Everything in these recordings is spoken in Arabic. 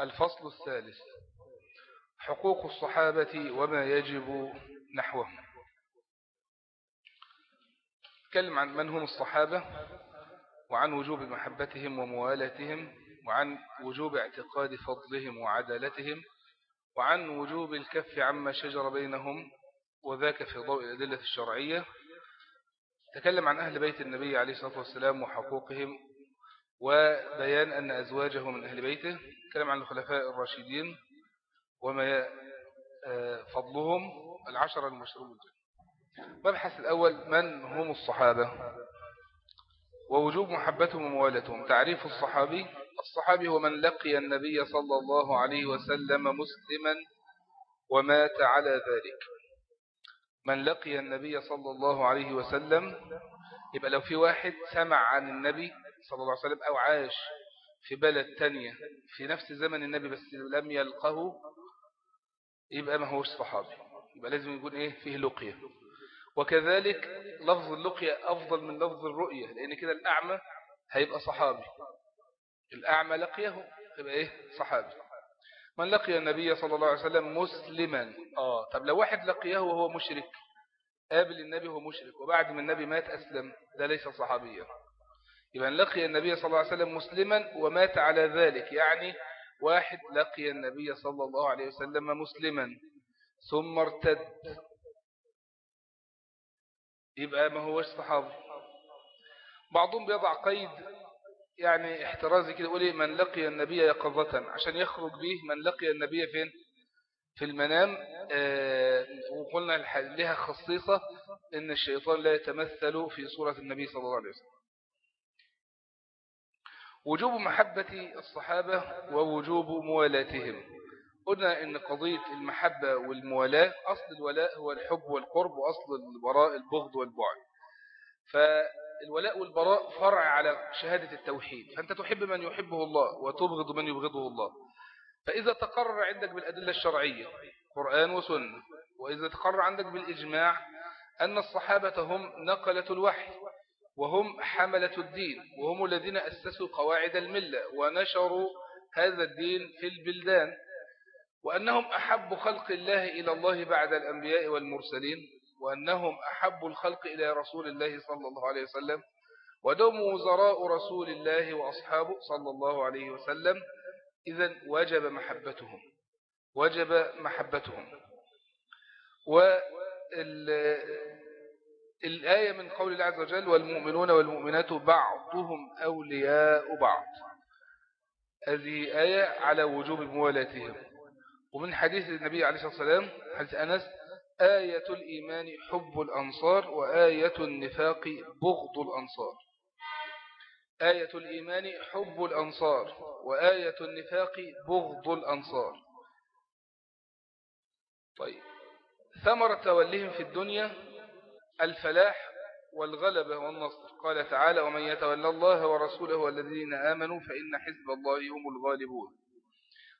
الفصل الثالث. حقوق الصحابة وما يجب نحوهم. تكلم عن من هم الصحابة وعن وجوب محبتهم وموالاتهم وعن وجوب اعتقاد فضلهم وعدالتهم وعن وجوب الكف عما شجر بينهم وذاك في ضوء الأدلة الشرعية. تكلم عن أهل بيت النبي عليه الصلاة والسلام وحقوقهم وبيان أن أزواجه من أهل بيته تكلم عن الخلفاء الراشدين وما آه، فضلهم العشر المشروع. مبحث الأول من هم الصحابة؟ ووجوب محبتهم وموالتهم تعريف الصحابي الصحابي هو من لقي النبي صلى الله عليه وسلم مسلما ومات على ذلك. من لقي النبي صلى الله عليه وسلم يبقى لو في واحد سمع عن النبي صلى الله عليه وسلم أو عاش في بلد تانية في نفس زمن النبي بس لم يلقه يبقى ما هوش صحابي يبقى لازم يكون إيه؟ فيه لقية. وكذلك لفظ اللقية أفضل من لفظ الرؤية لأن كده الأعمى هيبقى صحابي. الأعمى لقيه يبقى إيه؟ صحابي. من لقي النبي صلى الله عليه وسلم مسلما. آه طب لو واحد لقيه وهو مشرك قابل النبي وهو مشرك وبعد ما النبي مات أسلم ده ليس صحابيا. يبقى لقي النبي صلى الله عليه وسلم مسلما ومات على ذلك يعني واحد لقي النبي صلى الله عليه وسلم مسلما ثم ارتد. يبقى ما هوش صحابي. بعضهم بيضع قيد يعني احترازي كده يقول من لقي النبي يقظة عشان يخرج به من لقي النبي فين؟ في المنام. آه وقلنا لها خصيصة إن الشيطان لا يتمثل في صورة النبي صلى الله عليه وسلم. وجوب محبة الصحابة ووجوب موالاتهم. قلنا إن قضية المحبة والموالاة أصل الولاء هو الحب والقرب وأصل البراء البغض والبعد. فالولاء والبراء فرع على شهادة التوحيد. فأنت تحب من يحبه الله وتبغض من يبغضه الله. فإذا تقرر عندك بالأدلة الشرعية قرآن وسنة وإذا تقرر عندك بالإجماع أن الصحابة هم نقلة الوحي. وهم حملة الدين وهم الذين أسسوا قواعد الملة ونشروا هذا الدين في البلدان وأنهم أحب خلق الله إلى الله بعد الأنبياء والمرسلين وأنهم أحب الخلق إلى رسول الله صلى الله عليه وسلم ودهم وزراء رسول الله وأصحابه صلى الله عليه وسلم إذا وجب محبتهم وجب محبتهم. والآية من قول الله عز وجل والمؤمنون والمؤمنات بعضهم أولياء بعض. هذه آية على وجوب موالاتهم. ومن حديث النبي عليه الصلاة والسلام حديث أنس آية الإيمان حب الأنصار وآية النفاق بغض الأنصار. آية الإيمان حب الأنصار وآية النفاق بغض الأنصار. طيب ثمر تولهم في الدنيا الفلاح والغلبة والنصر. قال تعالى ومن يتولى الله ورسوله والذين آمنوا فإن حزب الله هم الغالبون.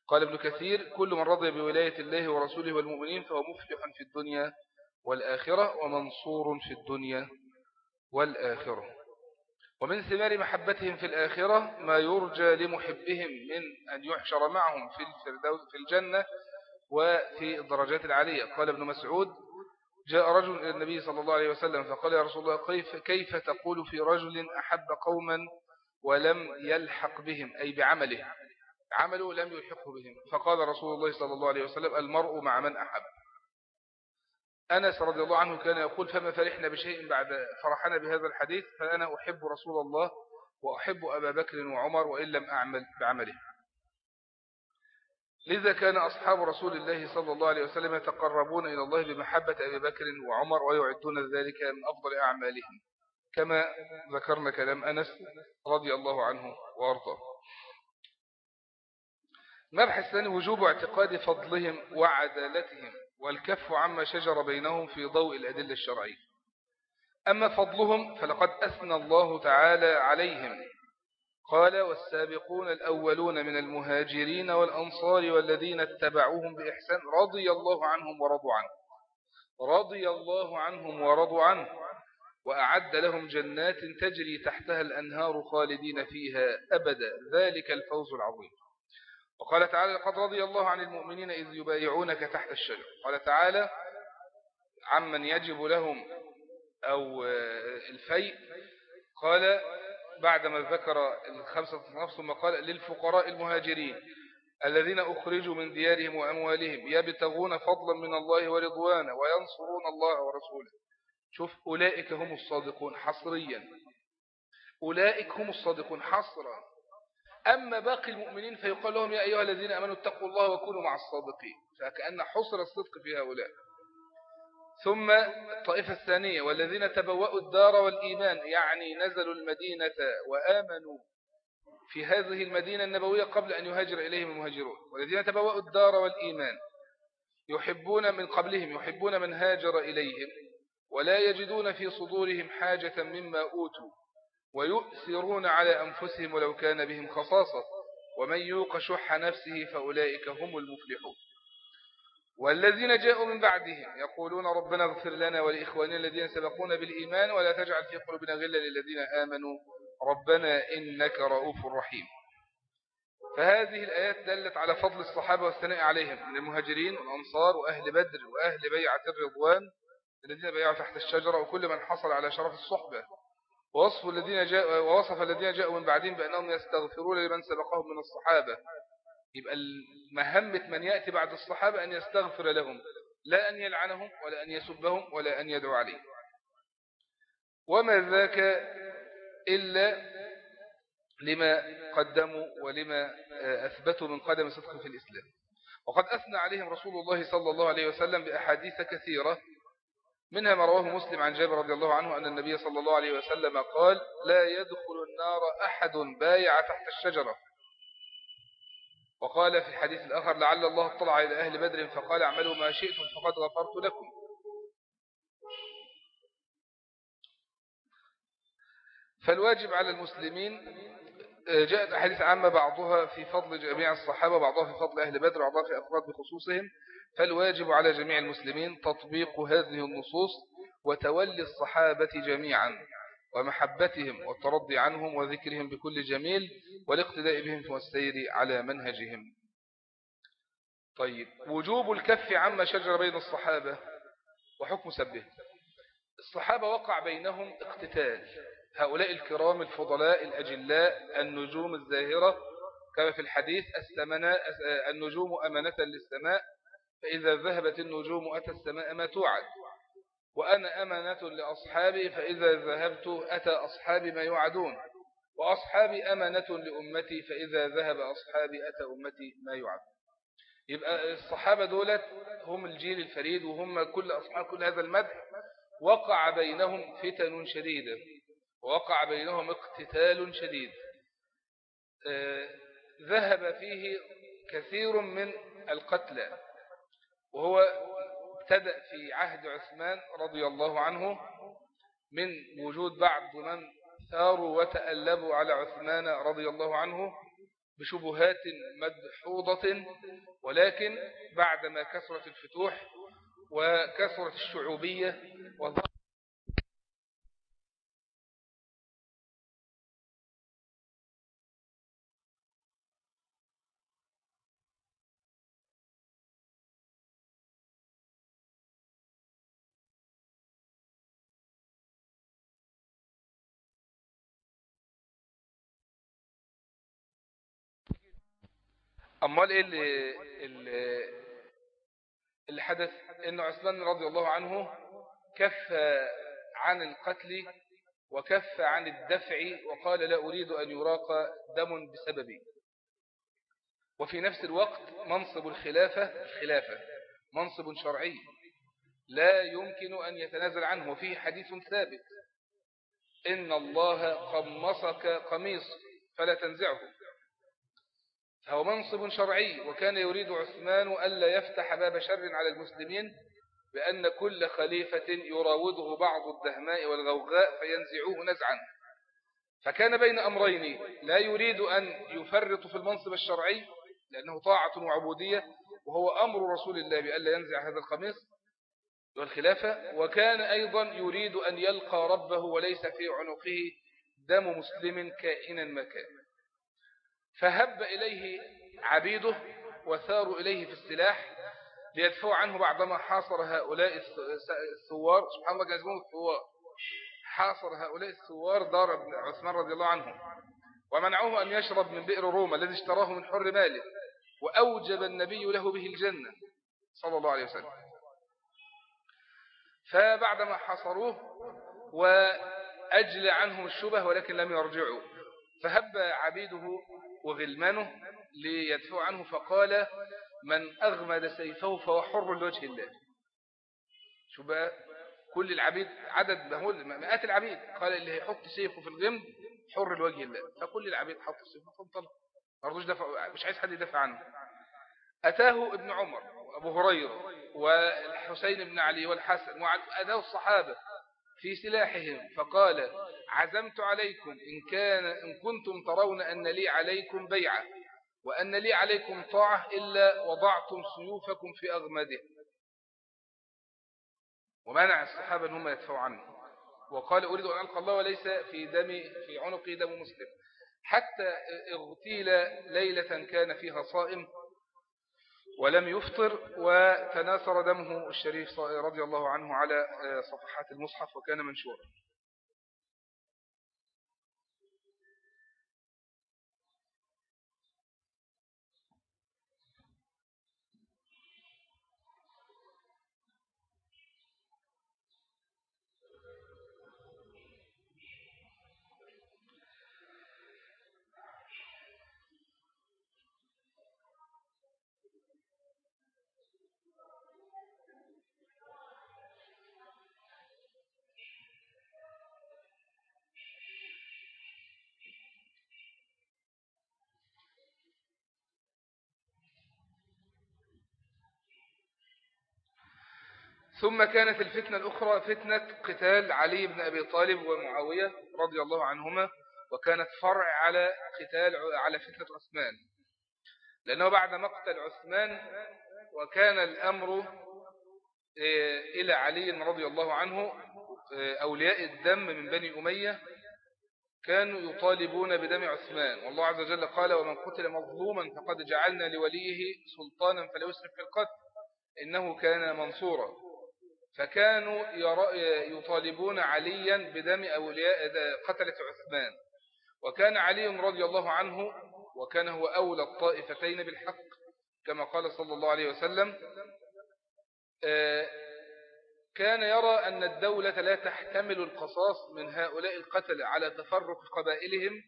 قال ابن كثير كل من رضي بولاية الله ورسوله والمؤمنين فهو مفلح في الدنيا والآخرة ومنصور في الدنيا والآخرة. ومن ثمار محبتهم في الآخرة ما يرجى لمحبهم من أن يحشر معهم في الفردوس في الجنة وفي الدرجات العالية. قال ابن مسعود جاء رجل إلى النبي صلى الله عليه وسلم فقال يا رسول الله كيف, كيف تقول في رجل أحب قوما ولم يلحق بهم؟ أي بعمله. عمله لم يلحقه بهم. فقال رسول الله صلى الله عليه وسلم المرء مع من أحب. أنس رضي الله عنه كان يقول فما فرحنا بشيء بعد فرحنا بهذا الحديث فأنا أحب رسول الله وأحب أبا بكر وعمر وإن لم أعمل بعمله. لذا كان أصحاب رسول الله صلى الله عليه وسلم يتقربون إلى الله بمحبة أبي بكر وعمر ويعدون ذلك من أفضل أعمالهم كما ذكرنا كلام أنس رضي الله عنه وأرضاه. مبحث ثاني وجوب اعتقاد فضلهم وعدالتهم والكف عما شجر بينهم في ضوء الأدلة الشرعية. أما فضلهم فلقد أثنى الله تعالى عليهم قال والسابقون الأولون من المهاجرين والأنصار والذين اتبعوهم بإحسان رضي الله عنهم ورضوا عنه. رضي الله عنهم ورضوا عنه. وأعد لهم جنات تجري تحتها الأنهار خالدين فيها أبدا. ذلك الفوز العظيم. وقال تعالى لقد رضي الله عن المؤمنين إذ يبايعونك تحت الشجر. قال تعالى عمن يجب لهم أو الفيء. قال بعدما ذكر الخمسة نفس ثم قال للفقراء المهاجرين الذين أخرجوا من ديارهم وأموالهم يبتغون فضلا من الله ورضوانا وينصرون الله ورسوله. شوف أولئك هم الصادقون حصريا. أولئك هم الصادقون حصرا. أما باقي المؤمنين فيقال لهم يا أيها الذين أمنوا اتقوا الله وكونوا مع الصادقين. فكأن حصر الصدق في هؤلاء. ثم الطائفة الثانية والذين تبوأوا الدار والإيمان يعني نزلوا المدينة وآمنوا في هذه المدينة النبوية قبل أن يهاجر إليهم المهاجرون. والذين تبوأوا الدار والإيمان يحبون من قبلهم يحبون من هاجر إليهم ولا يجدون في صدورهم حاجة مما أوتوا ويؤثرون على أنفسهم ولو كان بهم خصاصة ومن يوق شح نفسه فأولئك هم المفلحون. والذين جاءوا من بعدهم يقولون ربنا اغفر لنا ولإخواننا الذين سبقونا بالإيمان ولا تجعل في قلوبنا غلا للذين آمنوا. ربنا إنك رؤوف رحيم. فهذه الآيات دلت على فضل الصحابة والثناء عليهم من المهاجرين والأنصار وأهل بدر وأهل بيعة الرضوان الذين بيعوا تحت الشجرة وكل من حصل على شرف الصحبة. ووصف الذين جاء ووصف الذين جاءوا من بعدهم بأنهم يستغفرون لمن سبقهم من الصحابة. يبقى مهمة من يأتي بعد الصحابة أن يستغفر لهم لا أن يلعنهم ولا أن يسبهم ولا أن يدعو عليهم. وما ذاك إلا لما قدموا ولما أثبتوا من قدم صدق في الإسلام. وقد أثنى عليهم رسول الله صلى الله عليه وسلم بأحاديث كثيرة منها ما رواه مسلم عن جابر رضي الله عنه أن النبي صلى الله عليه وسلم قال لا يدخل النار أحد بايع تحت الشجرة. وقال في الحديث الآخر لعل الله اطلع إلى أهل بدر فقال اعملوا ما شئتم فقد غفرت لكم. فالواجب على المسلمين جاءت أحاديث عامة بعضها في فضل جميع الصحابة بعضها في فضل أهل بدر وبعضها في أفراد بخصوصهم. فالواجب على جميع المسلمين تطبيق هذه النصوص وتولي الصحابة جميعا. ومحبتهم والترضي عنهم وذكرهم بكل جميل والاقتداء بهم والسير على منهجهم. طيب وجوب الكف عما شجر بين الصحابة وحكم سبه. الصحابة وقع بينهم اقتتال. هؤلاء الكرام الفضلاء الأجلاء النجوم الزاهرة كما في الحديث النجوم أمانة للسماء فإذا ذهبت النجوم أتى السماء ما توعد. وأنا أمانة لأصحابي فإذا ذهبت أتى أصحابي ما يوعدون. وأصحابي أمانة لأمتي فإذا ذهب أصحابي أتى أمتي ما يوعد يبقى الصحابة دولت هم الجيل الفريد وهم كل أصحاب كل هذا المدح. وقع بينهم فتن شديدة. ووقع بينهم اقتتال شديد. آه، ذهب فيه كثير من القتلى. وهو ابتدأ في عهد عثمان رضي الله عنه من وجود بعض من ثاروا وتألبوا على عثمان رضي الله عنه بشبهات مدحوضة ولكن بعدما كثرت الفتوح وكثرت الشعوبية وظهر أمال إيه اللي, اللي, اللي حدث؟ إن عثمان رضي الله عنه كف عن القتل وكف عن الدفع وقال لا أريد أن يراق دم بسببي. وفي نفس الوقت منصب الخلافة الخلافة منصب شرعي لا يمكن أن يتنازل عنه. وفيه حديث ثابت. إن الله قمصك قميص فلا تنزعه. فهو منصب شرعي وكان يريد عثمان ألا يفتح باب شر على المسلمين بأن كل خليفة يراوده بعض الدهماء والغوغاء فينزعوه نزعا. فكان بين أمرين لا يريد أن يفرط في المنصب الشرعي لأنه طاعة وعبودية وهو أمر رسول الله بألا ينزع هذا القميص والخلافة وكان أيضا يريد أن يلقى ربه وليس في عنقه دم مسلم كائنا مكان فهب إليه عبيده وثاروا إليه في السلاح ليدفعوا عنه بعدما حاصر هؤلاء الثوار. سبحان الله كان اسمهم الثوار. حاصر هؤلاء الثوار دار عثمان رضي الله عنهم ومنعوه أن يشرب من بئر روما الذي اشتراه من حر ماله وأوجب النبي له به الجنة صلى الله عليه وسلم. فبعدما حصروه وأجل عنهم الشبه ولكن لم يرجعوا. فهب عبيده وغلمانه ليدفعوا عنه فقال من أغمد سيفه فهو حر لوجه الله. شو بقى كل العبيد عدد مهول مئات العبيد قال اللي هيحط سيفه في الغمد حر لوجه الله. فكل العبيد حط سيفه فانطلق. مرضوش دفع مش عايز حد يدافع عنه. أتاه ابن عمر وأبو هريرة والحسين بن علي والحسن وأتاه الصحابة. في سلاحهم فقال عزمت عليكم إن, كان إن كنتم ترون أن لي عليكم بيعة وأن لي عليكم طاعة إلا وضعتم سيوفكم في أغمده. ومنع الصحابة أنهم يدفعوا عنه. وقال أريد أن ألقى الله وليس في دمي في عنقي دم مسلم. حتى اغتيل ليلة كان فيها صائم ولم يفطر وتناثر دمه الشريف رضي الله عنه على صفحات المصحف وكان منشورا. ثم كانت الفتنة الأخرى فتنة قتال علي بن أبي طالب ومعاوية رضي الله عنهما وكانت فرع على قتال على فتنة عثمان. لأنه بعد مقتل عثمان وكان الأمر آه، إلى علي رضي الله عنه آه، أولياء الدم من بني أمية كانوا يطالبون بدم عثمان. والله عز وجل قال ومن قتل مظلوما فقد جعلنا لوليه سلطانا فلا يسرف في القتل إنه كان منصورا. فكانوا يطالبون عليا بدم أولياء قتلة عثمان. وكان علي رضي الله عنه وكان هو أولى الطائفتين بالحق كما قال صلى الله عليه وسلم آه، كان يرى أن الدولة لا تحتمل القصاص من هؤلاء القتل على تفرق قبائلهم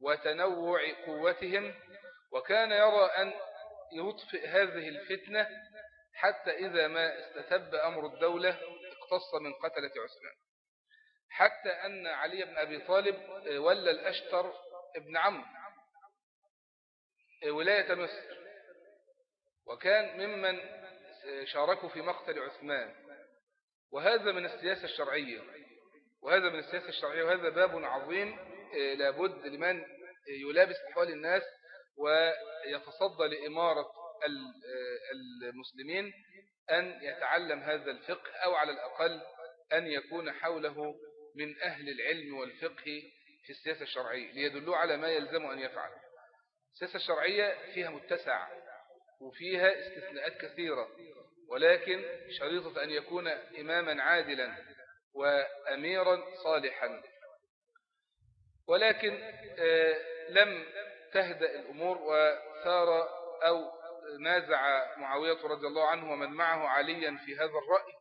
وتنوع قوتهم وكان يرى أن يطفئ هذه الفتنة حتى إذا ما استتب أمر الدولة اقتص من قتلة عثمان. حتى أن علي بن أبي طالب آه، ولى الأشتر ابن عم آه، ولاية مصر. وكان ممن شاركوا في مقتل عثمان. وهذا من السياسة الشرعية. وهذا من السياسة الشرعية. وهذا باب عظيم آه، لابد لمن يلابس أحوال الناس ويتصدى لإمارة المسلمين أن يتعلم هذا الفقه أو على الأقل أن يكون حوله من أهل العلم والفقه في السياسة الشرعية ليدلوا على ما يلزم أن يفعل. السياسة الشرعية فيها متسع وفيها استثناءات كثيرة ولكن شريطة أن يكون إماما عادلا وأميرا صالحا. ولكن آه، لم تهدأ الأمور وثار أو نازع معاوية رضي الله عنه ومن معه عليا في هذا الرأي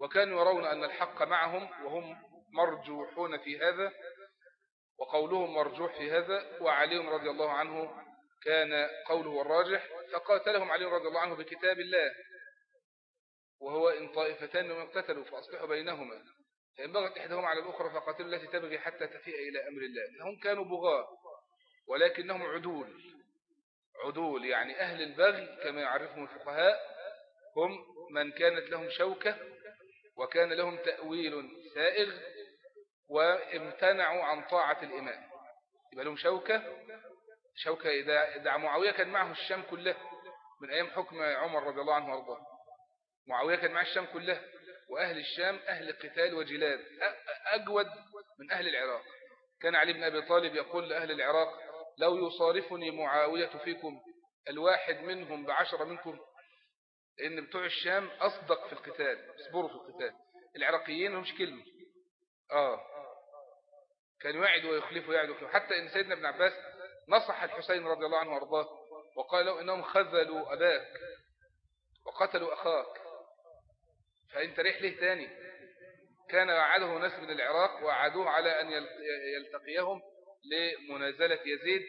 وكانوا يرون أن الحق معهم وهم مرجوحون في هذا وقولهم مرجوح في هذا وعلي رضي الله عنه كان قوله الراجح فقاتلهم علي رضي الله عنه بكتاب الله وهو إن طائفتان من اقتتلوا فأصلحوا بينهما فإن بغت إحداهما على الأخرى فقاتلوا التي تبغي حتى تفيء إلى أمر الله هم كانوا بغاة ولكنهم عدول. عدول يعني أهل البغي كما يعرفهم الفقهاء هم من كانت لهم شوكة وكان لهم تأويل سائغ وامتنعوا عن طاعة الإمام. يبقى لهم شوكة شوكة إذا, إذا معاوية كان معه الشام كله من أيام حكم عمر رضي الله عنه وأرضاه. معاوية كان معه الشام كله وأهل الشام أهل قتال وجلاد أجود من أهل العراق. كان علي بن أبي طالب يقول لأهل العراق لو يصارفني معاوية فيكم الواحد منهم بعشرة منكم لأن بتوع الشام أصدق في القتال اصبروا في القتال. العراقيين همش كلمة. آه. كان يعد ويخلف ويعد ويخلف. حتى إن سيدنا ابن عباس نصح الحسين رضي الله عنه وأرضاه وقال له إنهم خذلوا أباك وقتلوا أخاك. فأنت ريح ليه تاني؟ كان وعده ناس من العراق وعدوه على أن يلتقيهم لمنازلة يزيد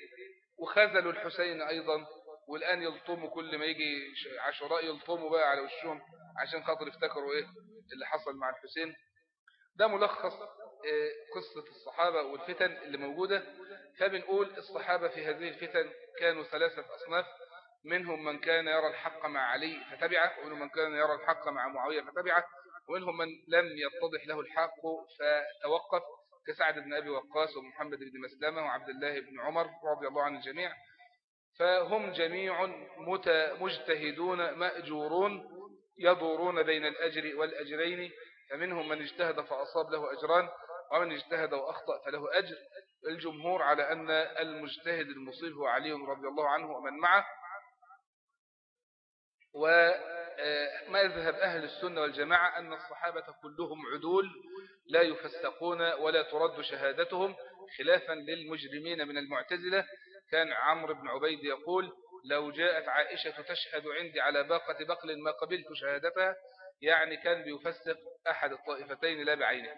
وخذلوا الحسين أيضا والآن يلطموا كل ما يجي عشراء يلطموا بقى على وشهم عشان خاطر افتكروا إيه اللي حصل مع الحسين. ده ملخص آه، قصة الصحابة والفتن اللي موجودة. فبنقول الصحابة في هذه الفتن كانوا ثلاثة أصناف. منهم من كان يرى الحق مع علي فتبعه ومنهم من كان يرى الحق مع معاوية فتبعه ومنهم من لم يتضح له الحق فتوقف. كسعد بن أبي وقاص ومحمد بن مسلمة وعبد الله بن عمر رضي الله عن الجميع. فهم جميع مجتهدون مأجورون يدورون بين الأجر والأجرين فمنهم من اجتهد فأصاب له أجران ومن اجتهد وأخطأ فله أجر. الجمهور على أن المجتهد المصيب هو علي رضي الله عنه ومن معه. ومذهب أهل السنة والجماعة أن الصحابة كلهم عدول لا يفسقون ولا ترد شهادتهم خلافا للمجرمين من المعتزلة. كان عمرو بن عبيد يقول لو جاءت عائشة تشهد عندي على باقة بقل ما قبلت شهادتها يعني كان بيفسق أحد الطائفتين لا بعينه.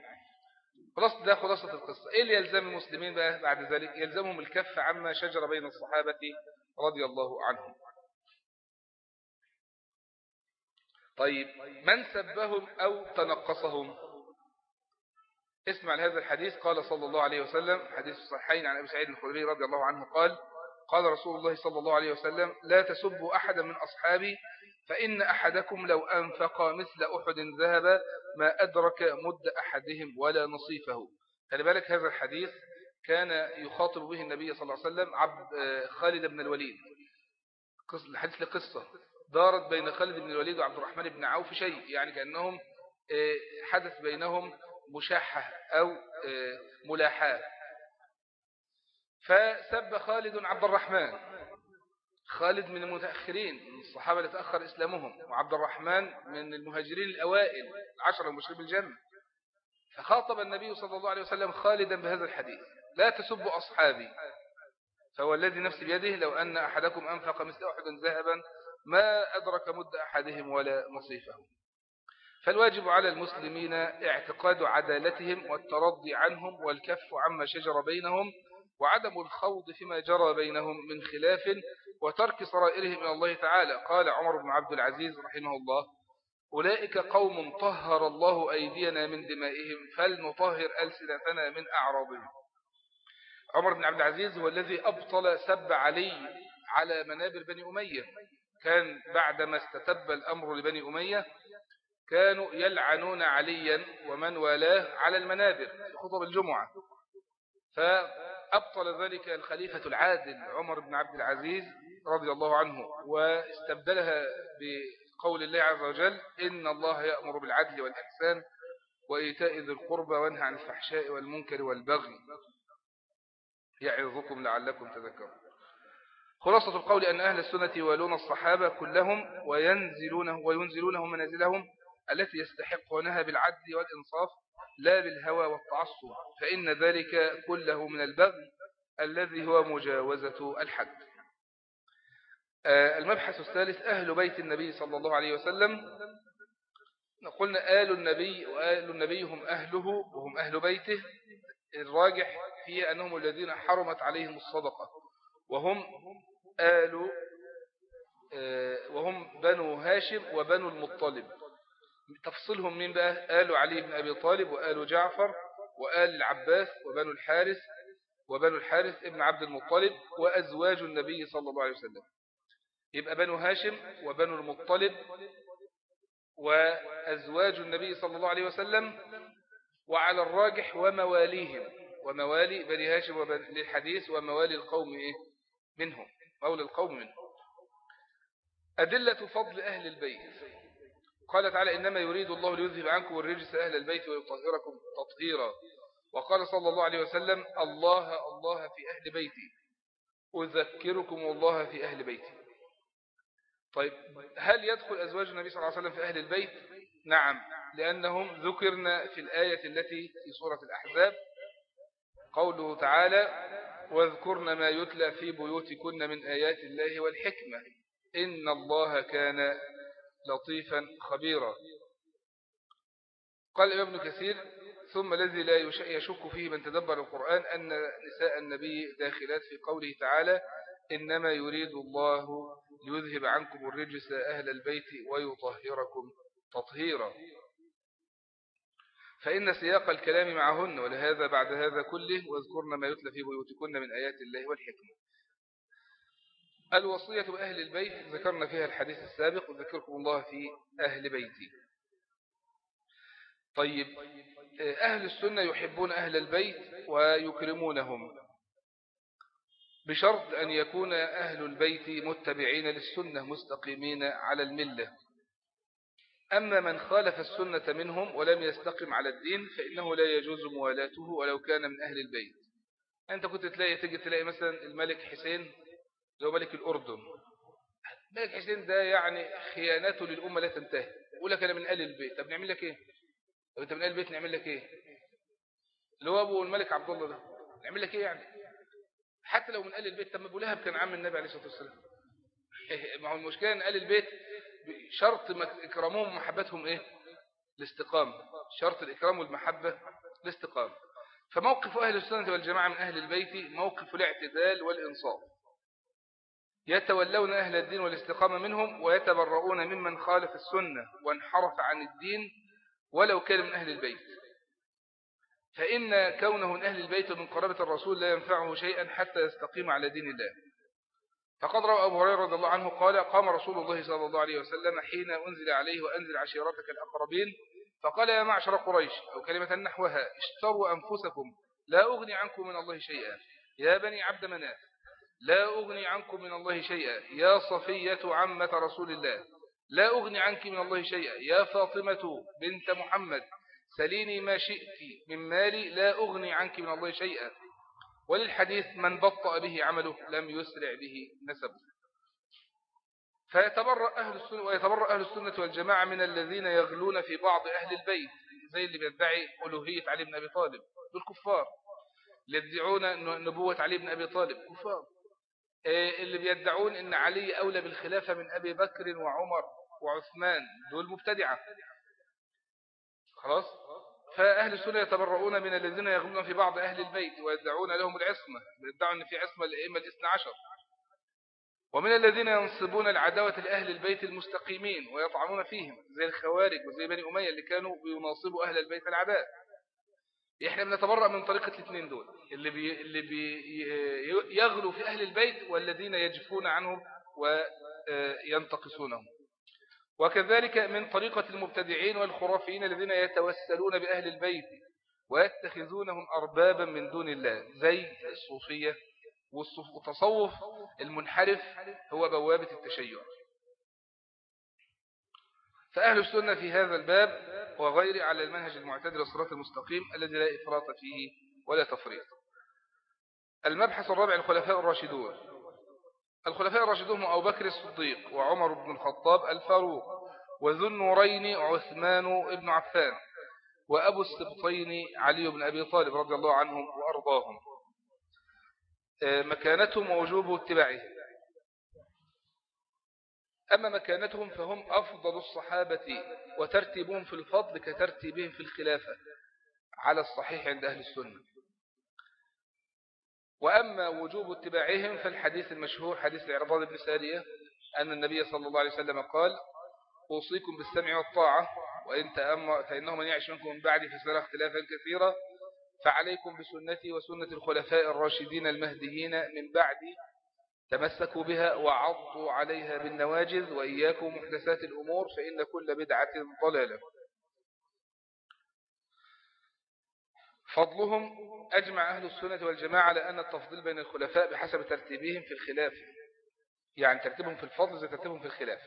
خلاص ده خلاصة القصة. إيه اللي يلزم المسلمين بقى بعد ذلك؟ يلزمهم الكف عما شجر بين الصحابة رضي الله عنهم. طيب من سبهم أو تنقصهم؟ اسمع لهذا الحديث. قال صلى الله عليه وسلم حديث الصحيحين عن أبي سعيد الخدري رضي الله عنه قال قال رسول الله صلى الله عليه وسلم لا تسبوا أحدا من أصحابي فإن أحدكم لو أنفق مثل أحد ذهب ما أدرك مد أحدهم ولا نصيفه. خلي بالك هذا الحديث كان يخاطب به النبي صلى الله عليه وسلم عبد آه، خالد بن الوليد. الحديث لقصة. دارت بين خالد بن الوليد وعبد الرحمن بن عوف شيء يعني كأنهم آه، حدث بينهم مشاحة أو آه، ملاحاة. فسب خالد عبد الرحمن. خالد من المتأخرين من الصحابة اللي تأخر إسلامهم وعبد الرحمن من المهاجرين الأوائل العشر المشرب الجنة فخاطب النبي صلى الله عليه وسلم خالدا بهذا الحديث. لا تسبوا أصحابي. فهو الذي نفسي بيده لو أن أحدكم أنفق مثل أحد ذهبا ما أدرك مد أحدهم ولا نصيفه. فالواجب على المسلمين اعتقاد عدالتهم والترضي عنهم والكف عما شجر بينهم وعدم الخوض فيما جرى بينهم من خلاف وترك صرائرهم إلى الله تعالى. قال عمر بن عبد العزيز رحمه الله أولئك قوم طهر الله أيدينا من دمائهم فلنطهر ألسنتنا من أعراضهم. عمر بن عبد العزيز هو الذي أبطل سب علي على منابر بني أمية. كان بعدما استتب الأمر لبني أمية كانوا يلعنون عليا ومن والاه على المنابر في خطب الجمعة. فأبطل ذلك الخليفة العادل عمر بن عبد العزيز رضي الله عنه واستبدلها بقول الله عز وجل إن الله يأمر بالعدل والإحسان وإيتاء ذي القربى وانهى عن الفحشاء والمنكر والبغي يعظكم لعلكم تذكرون. خلاصة القول أن أهل السنة يوالون الصحابة كلهم وينزلونه وينزلونهم منازلهم التي يستحقونها بالعدل والإنصاف لا بالهوى والتعصب فإن ذلك كله من البغي الذي هو مجاوزة الحد. آه، المبحث الثالث أهل بيت النبي صلى الله عليه وسلم. قلنا آل النبي وآل النبي هم أهله وهم أهل بيته. الراجح هي أنهم الذين حرمت عليهم الصدقة وهم آل آه، وهم بنو هاشم وبنو المطلب. تفصلهم من بقى؟ آل علي بن أبي طالب وآل جعفر وآل العباس وبنو الحارث وبنو الحارث ابن عبد المطلب وأزواج النبي صلى الله عليه وسلم. يبقى بنو هاشم وبنو المطلب وأزواج النبي صلى الله عليه وسلم وعلى الراجح ومواليهم. وموالي بني هاشم للحديث وموالي القوم إيه؟ منهم. مولى القوم منهم أدلة فضل أهل البيت. قال تعالى إنما يريد الله ليذهب عنكم الرجس أهل البيت ويطهركم تطهيرا. وقال صلى الله عليه وسلم الله الله في أهل بيتي. أذكركم الله في أهل بيتي. طيب هل يدخل أزواج النبي صلى الله عليه وسلم في أهل البيت؟ نعم لأنهم ذكرنا في الآية التي في سورة الأحزاب. قوله تعالى واذكرن ما يتلى في بيوتكن من آيات الله والحكمة. إن الله كان لطيفا خبيرا. قال ابن كثير ثم الذي لا يشك فيه من تدبر القرآن أن نساء النبي داخلات في قوله تعالى إنما يريد الله ليذهب عنكم الرجس أهل البيت ويطهركم تطهيرا. فإن سياق الكلام معهن ولهذا بعد هذا كله واذكرن ما يتلى في بيوتكن من آيات الله والحكمة. الوصية بأهل البيت ذكرنا فيها الحديث السابق وذكركم الله في أهل بيتي. طيب أهل السنة يحبون أهل البيت ويكرمونهم بشرط أن يكون أهل البيت متبعين للسنة مستقيمين على الملة. أما من خالف السنة منهم ولم يستقم على الدين فإنه لا يجوز موالاته ولو كان من أهل البيت. أنت كنت تلاقي تجي تلاقي مثلا الملك حسين هو ملك الأردن. الملك حسين ده يعني خيانته للأمة لا تنتهي. يقول لك أنا من أهل البيت. طب نعمل لك إيه؟ طب أنت من أهل البيت نعمل لك إيه؟ اللي هو أبو الملك عبد الله ده. نعمل لك إيه يعني؟ حتى لو من أهل البيت طب أبو لهب كان عم النبي عليه الصلاة والسلام. ما هو المشكلة أن أهل البيت شرط إكرامهم ومحبتهم إيه؟ الاستقامة. شرط الإكرام والمحبة الاستقامة. فموقف أهل السنة والجماعة من أهل البيت موقف الاعتدال والإنصاف. يتولون أهل الدين والاستقامة منهم ويتبرؤون ممن خالف السنة وانحرف عن الدين ولو كان من أهل البيت. فإن كونه من أهل البيت ومن قرابة الرسول لا ينفعه شيئا حتى يستقيم على دين الله. فقد روى أبو هريرة رضي الله عنه قال قام رسول الله صلى الله عليه وسلم حين أنزل عليه وأنزل عشيرتك الأقربين فقال يا معشر قريش أو كلمة نحوها اشتروا أنفسكم لا أغني عنكم من الله شيئا. يا بني عبد مناف لا أغني عنكم من الله شيئا. يا صفية عمة رسول الله لا أغني عنك من الله شيئا. يا فاطمة بنت محمد سليني ما شئت من مالي لا أغني عنك من الله شيئا. وللحديث من بطأ به عمله لم يسرع به نسبه. فيتبرأ أهل السنة ويتبرأ أهل السنة والجماعة من الذين يغلون في بعض أهل البيت زي اللي بيدعي ألوهية علي بن أبي طالب. دول كفار. اللي يدعون نبوة علي بن أبي طالب كفار. إيه، اللي بيدعون إن علي أولى بالخلافة من أبي بكر وعمر وعثمان دول مبتدعة. خلاص؟ فأهل السنة يتبرؤون من الذين يغلون في بعض أهل البيت ويدعون لهم العصمة يدعون أن في عصمة للأئمة الاثنى عشر. ومن الذين ينصبون العداوة لأهل البيت المستقيمين ويطعنون فيهم زي الخوارج وزي بني أمية اللي كانوا بيناصبوا أهل البيت العداء إحنا بنتبرأ من طريقة الاثنين دول اللي بي اللي بي يغلو في أهل البيت والذين يجفون عنهم وينتقصونهم. وكذلك من طريقة المبتدعين والخرافيين الذين يتوسلون بأهل البيت ويتخذونهم أربابا من دون الله زي الصوفية والتصوف المنحرف هو بوابة التشيع. فأهل السنة في هذا الباب وغير على المنهج المعتدل الصراط المستقيم الذي لا إفراط فيه ولا تفريط. المبحث الرابع الخلفاء الراشدون. الخلفاء الراشدون أبو بكر الصديق وعمر بن الخطاب الفاروق وذو النورين عثمان بن عفان وأبو السبطين علي بن أبي طالب رضي الله عنهم وأرضاهم. آه، مكانتهم ووجوب اتباعهم. أما مكانتهم فهم أفضل الصحابة وترتيبهم في الفضل كترتيبهم في الخلافة على الصحيح عند أهل السنة. وأما وجوب اتباعهم فالحديث المشهور حديث العرضان بن سارية أن النبي صلى الله عليه وسلم قال أوصيكم بالسمع والطاعة وإن تأمر فإنه من يعيش منكم من بعد فسيرى اختلافا كثيرا فعليكم بسنتي وسنة الخلفاء الراشدين المهديين من بعدي تمسكوا بها وعضوا عليها بالنواجذ وإياكم محدثات الأمور فإن كل بدعة ضلالة. فضلهم أجمع أهل السنة والجماعة على أن التفضيل بين الخلفاء بحسب ترتيبهم في الخلاف. يعني ترتيبهم في الفضل زي ترتيبهم في الخلاف.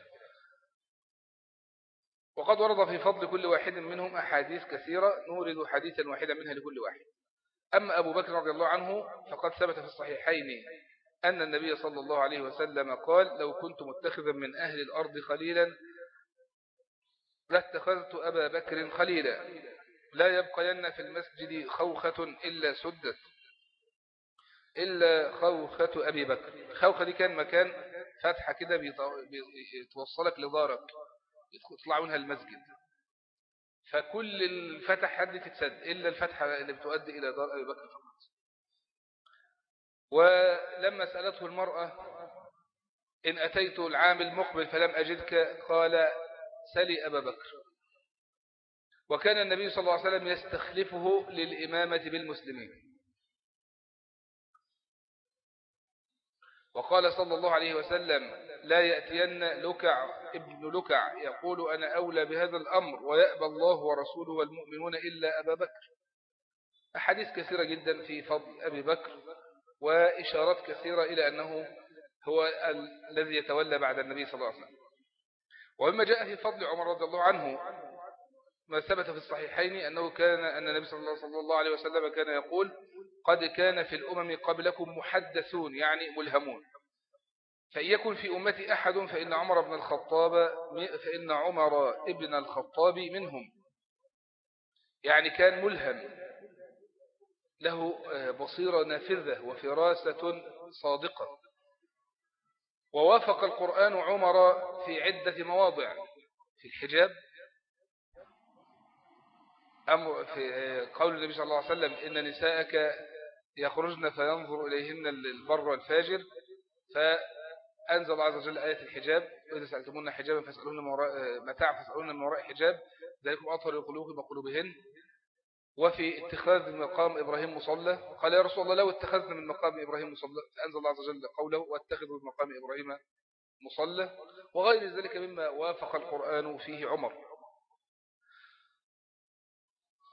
وقد ورد في فضل كل واحد منهم أحاديث كثيرة نورد حديثا واحدا منها لكل واحد. أما أبو بكر رضي الله عنه فقد ثبت في الصحيحين أن النبي صلى الله عليه وسلم قال لو كنت متخذا من أهل الأرض خليلا لاتخذت أبا بكر خليلا. لا يبقين في المسجد خوخة إلا سدت إلا خوخة أبي بكر. خوخة دي كان مكان فتحة كده بيتوصلك لدارك يطلع منها المسجد. فكل الفتح هدي تتسد إلا الفتحة اللي بتؤدي إلى دار أبي بكر فقط. ولما سألته المرأة إن أتيت العام المقبل فلم أجدك؟ قال سلي أبا بكر. وكان النبي صلى الله عليه وسلم يستخلفه للإمامة بالمسلمين. وقال صلى الله عليه وسلم لا يأتين لكع ابن لكع يقول أنا أولى بهذا الأمر ويأبى الله ورسوله والمؤمنون إلا أبا بكر. أحاديث كثيرة جدا في فضل أبي بكر وإشارات كثيرة إلى أنه هو الذي يتولى بعد النبي صلى الله عليه وسلم. ومما جاء في فضل عمر رضي الله عنه ما ثبت في الصحيحين أنه كان أن النبي صلى الله عليه وسلم كان يقول قد كان في الأمم قبلكم محدثون يعني ملهمون. فإن يكن في أمتي أحد فإن عمر بن الخطاب فإن عمر ابن الخطاب منهم. يعني كان ملهم. له بصيرة نافذة وفراسة صادقة. ووافق القرآن عمر في عدة مواضع. في الحجاب أمر في قول النبي صلى الله عليه وسلم إن نساءك يخرجن فينظر إليهن البر والفاجر فأنزل الله عز وجل آية الحجاب وإذا سألتمون حجابا فاسألون متاع فاسألون من وراء حجاب ذلكم أطهر لقلوبهم وقلوبهن. وفي اتخاذ مقام إبراهيم مصلى قال يا رسول الله لو اتخذنا من مقام إبراهيم مصلى فأنزل الله عز وجل قوله واتخذوا من مقام إبراهيم مصلى وغير ذلك مما وافق القرآن فيه عمر.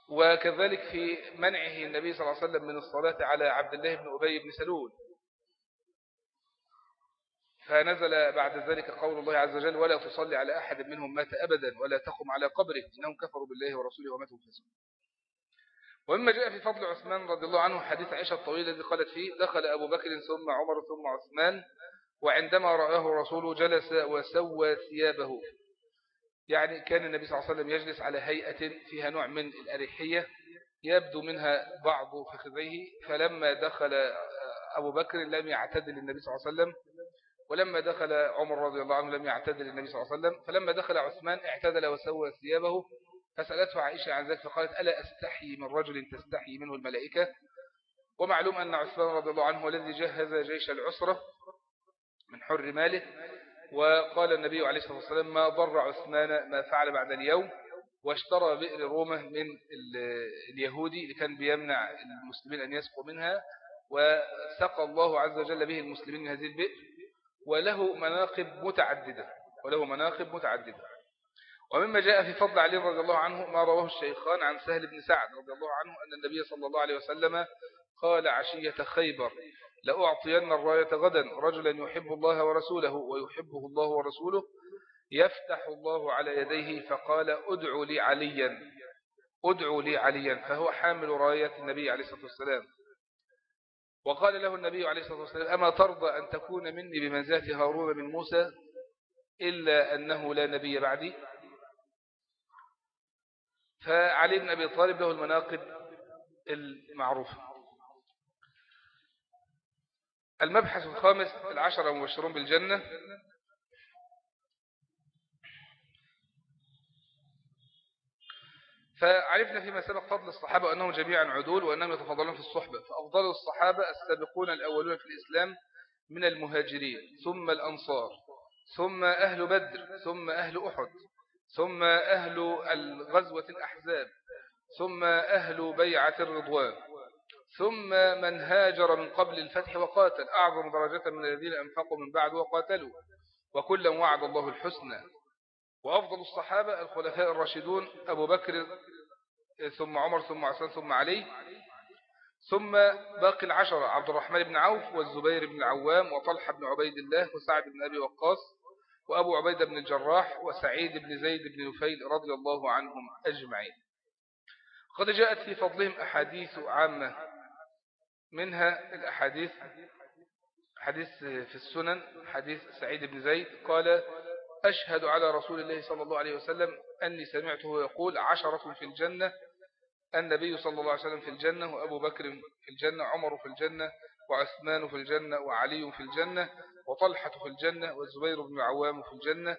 وكذلك في منعه النبي صلى الله عليه وسلم من الصلاة على عبد الله بن أبي بن سلول. فنزل بعد ذلك قول الله عز وجل ولا تصلي على أحد منهم مات أبدا ولا تقم على قبره إنهم كفروا بالله ورسوله وماتوا فاسقون ومما جاء في فضل عثمان رضي الله عنه حديث عائشة الطويل الذي قالت فيه دخل أبو بكر ثم عمر ثم عثمان وعندما رآه الرسول جلس وسوى ثيابه. يعني كان النبي صلى الله عليه وسلم يجلس على هيئة فيها نوع من الأريحية يبدو منها بعض فخذيه فلما دخل أبو بكر لم يعتدل النبي صلى الله عليه وسلم ولما دخل عمر رضي الله عنه لم يعتدل النبي صلى الله عليه وسلم فلما دخل عثمان اعتدل وسوى ثيابه فسألته عائشة عن ذلك فقالت ألا أستحي من رجل تستحي منه الملائكة؟ ومعلوم أن عثمان رضي الله عنه الذي جهز جيش العسرة من حر ماله وقال النبي عليه الصلاة والسلام ما ضر عثمان ما فعل بعد اليوم واشترى بئر رومة من اليهودي اللي كان بيمنع المسلمين أن يسقوا منها وسقى الله عز وجل به المسلمين من هذه البئر وله مناقب متعددة وله مناقب متعددة. ومما جاء في فضل علي رضي الله عنه ما رواه الشيخان عن سهل بن سعد رضي الله عنه أن النبي صلى الله عليه وسلم قال عشية خيبر لأعطين الراية غدا. رجلا يحب الله ورسوله ويحبه الله ورسوله. يفتح الله على يديه فقال ادعوا لي عليا. ادعوا لي عليا. فهو حامل راية النبي عليه الصلاة والسلام. وقال له النبي عليه الصلاة والسلام أما ترضى أن تكون مني بمنزلة هارون من موسى إلا أنه لا نبي بعدي؟ فعلي بن أبي طالب له المناقب المعروفة. المبحث الخامس العشرة مبشرون بالجنة. فعرفنا فيما سبق فضل الصحابة أنهم جميعا عدول وأنهم يتفضلون في الصحبة. فأفضل الصحابة السابقون الأولون في الإسلام من المهاجرين ثم الأنصار ثم أهل بدر ثم أهل أحد ثم أهل الغزوة الأحزاب ثم أهل بيعة الرضوان. ثم من هاجر من قبل الفتح وقاتل. أعظم درجة من الذين أنفقوا من بعد وقاتلوا. وكلا وعد الله الحسنى. وأفضل الصحابة الخلفاء الراشدون أبو بكر ثم عمر ثم عثمان ثم علي. ثم باقي العشرة عبد الرحمن بن عوف والزبير بن العوام وطلحة بن عبيد الله وسعد بن أبي وقاص وأبو عبيدة بن الجراح وسعيد بن زيد بن نفيل رضي الله عنهم أجمعين. قد جاءت في فضلهم أحاديث عامة منها الأحاديث حديث في السنن حديث سعيد بن زيد قال أشهد على رسول الله صلى الله عليه وسلم أني سمعته يقول عشرة في الجنة النبي صلى الله عليه وسلم في الجنة وأبو بكر في الجنة عمر في الجنة وعثمان في الجنة وعلي في الجنة وطلحة في الجنة والزبير بن عوام في الجنة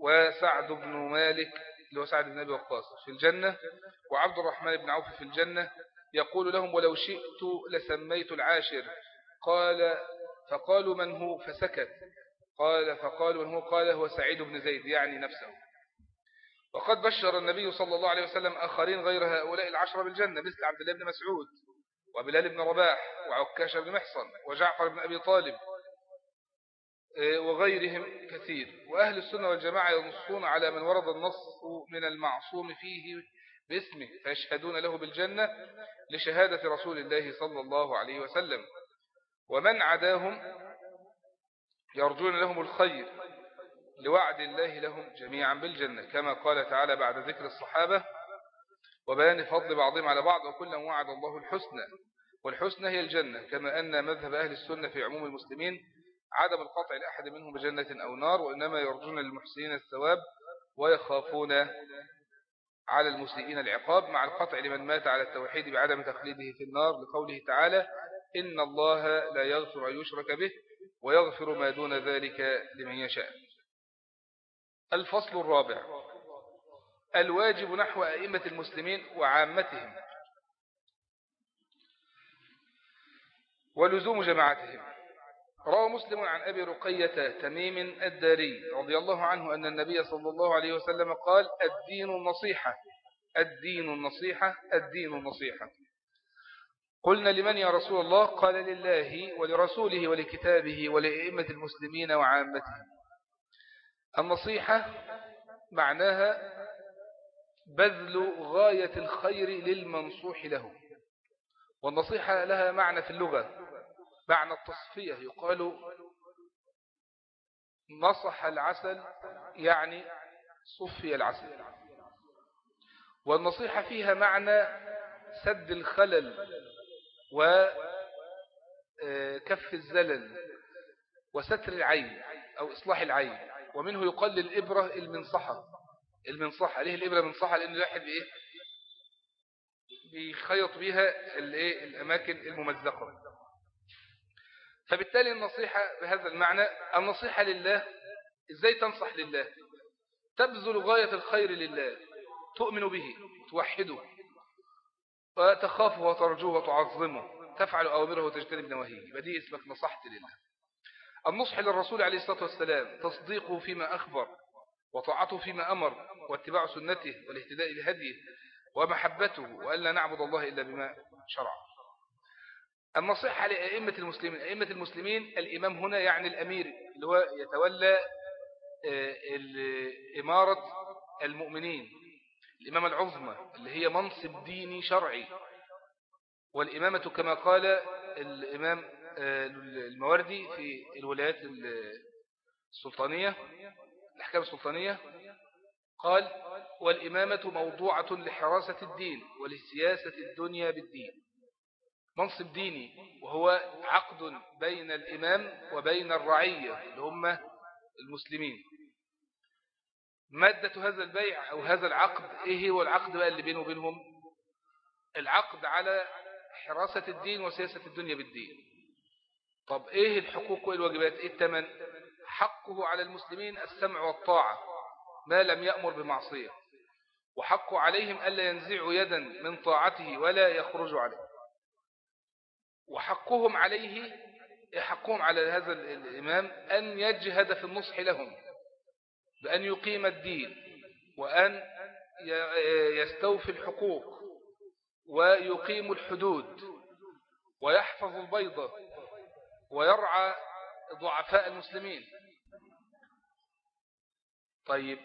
وسعد بن مالك اللي هو سعد بن أبي وقاص في الجنة وعبد الرحمن بن عوف في الجنة يقول لهم ولو شئت لسميت العاشر. قال فقالوا من هو؟ فسكت. قال فقالوا من هو؟ قال هو سعيد بن زيد يعني نفسه. وقد بشر النبي صلى الله عليه وسلم آخرين غير هؤلاء العشرة بالجنة مثل عبد الله بن مسعود وبلال بن رباح وعكاش بن محصن وجعفر بن أبي طالب آه، وغيرهم كثير. وأهل السنة والجماعة ينصون على من ورد النص من المعصوم فيه باسمه فيشهدون له بالجنة لشهادة رسول الله صلى الله عليه وسلم. ومن عداهم يرجون لهم الخير لوعد الله لهم جميعا بالجنة كما قال تعالى بعد ذكر الصحابة وبيان فضل بعضهم على بعض وكلا وعد الله الحسنى. والحسنى هي الجنة كما أن مذهب أهل السنة في عموم المسلمين عدم القطع لأحد منهم بجنة أو نار وإنما يرجون للمحسنين الثواب ويخافون على المسيئين العقاب مع القطع لمن مات على التوحيد بعدم تخليده في النار لقوله تعالى إن الله لا يغفر أن يشرك به ويغفر ما دون ذلك لمن يشاء. الفصل الرابع. الواجب نحو أئمة المسلمين وعامتهم ولزوم جماعتهم. روى مسلم عن أبي رقية تميم الداري رضي الله عنه أن النبي صلى الله عليه وسلم قال الدين النصيحة الدين النصيحة الدين النصيحة. قلنا لمن يا رسول الله؟ قال لله ولرسوله ولكتابه ولأئمة المسلمين وعامتهم. النصيحة معناها بذل غاية الخير للمنصوح له. والنصيحة لها معنى في اللغة. معنى التصفية يقال نصح العسل يعني صفي العسل. والنصيحة فيها معنى سد الخلل وكف آه، الزلل وستر العين أو إصلاح العين. ومنه يقال للإبرة المنصحة. المنصحة ليه الإبرة منصحة؟ لأن الواحد إيه؟ بيخيط بها الأماكن الممزقة. فبالتالي النصيحة بهذا المعنى النصيحة لله إزاي تنصح لله؟ تبذل غاية الخير لله تؤمن به توحده وتخافه وترجوه وتعظمه تفعل أوامره وتجتنب نواهيه. بدي اسمك نصحت لله. النصح للرسول عليه الصلاة والسلام تصديقه فيما أخبر وطاعته فيما أمر واتباع سنته والاهتداء بهديه ومحبته وألا نعبد الله إلا بما شرع. النصيحة لأئمة المسلمين أئمة المسلمين الإمام هنا يعني الأمير اللي هو يتولى آه، إمارة المؤمنين الإمامة العظمى اللي هي منصب ديني شرعي والإمامة كما قال الإمام آه، المواردي في الولايات السلطانية الأحكام السلطانية قال والإمامة موضوعة لحراسة الدين ولسياسة الدنيا بالدين. منصب ديني وهو عقد بين الإمام وبين الرعية اللي هم المسلمين. مادة هذا البيع أو هذا العقد إيه هو العقد بقى اللي بينه وبينهم؟ العقد على حراسة الدين وسياسة الدنيا بالدين. طب إيه الحقوق والواجبات إيه التمن؟ حقه على المسلمين السمع والطاعة ما لم يأمر بمعصية. وحقه عليهم ألا ينزعوا يدا من طاعته ولا يخرجوا عليه. وحقهم عليه حقهم على هذا الإمام أن يجهد في النصح لهم بأن يقيم الدين وأن يستوفي الحقوق ويقيم الحدود ويحفظ البيضة ويرعى ضعفاء المسلمين. طيب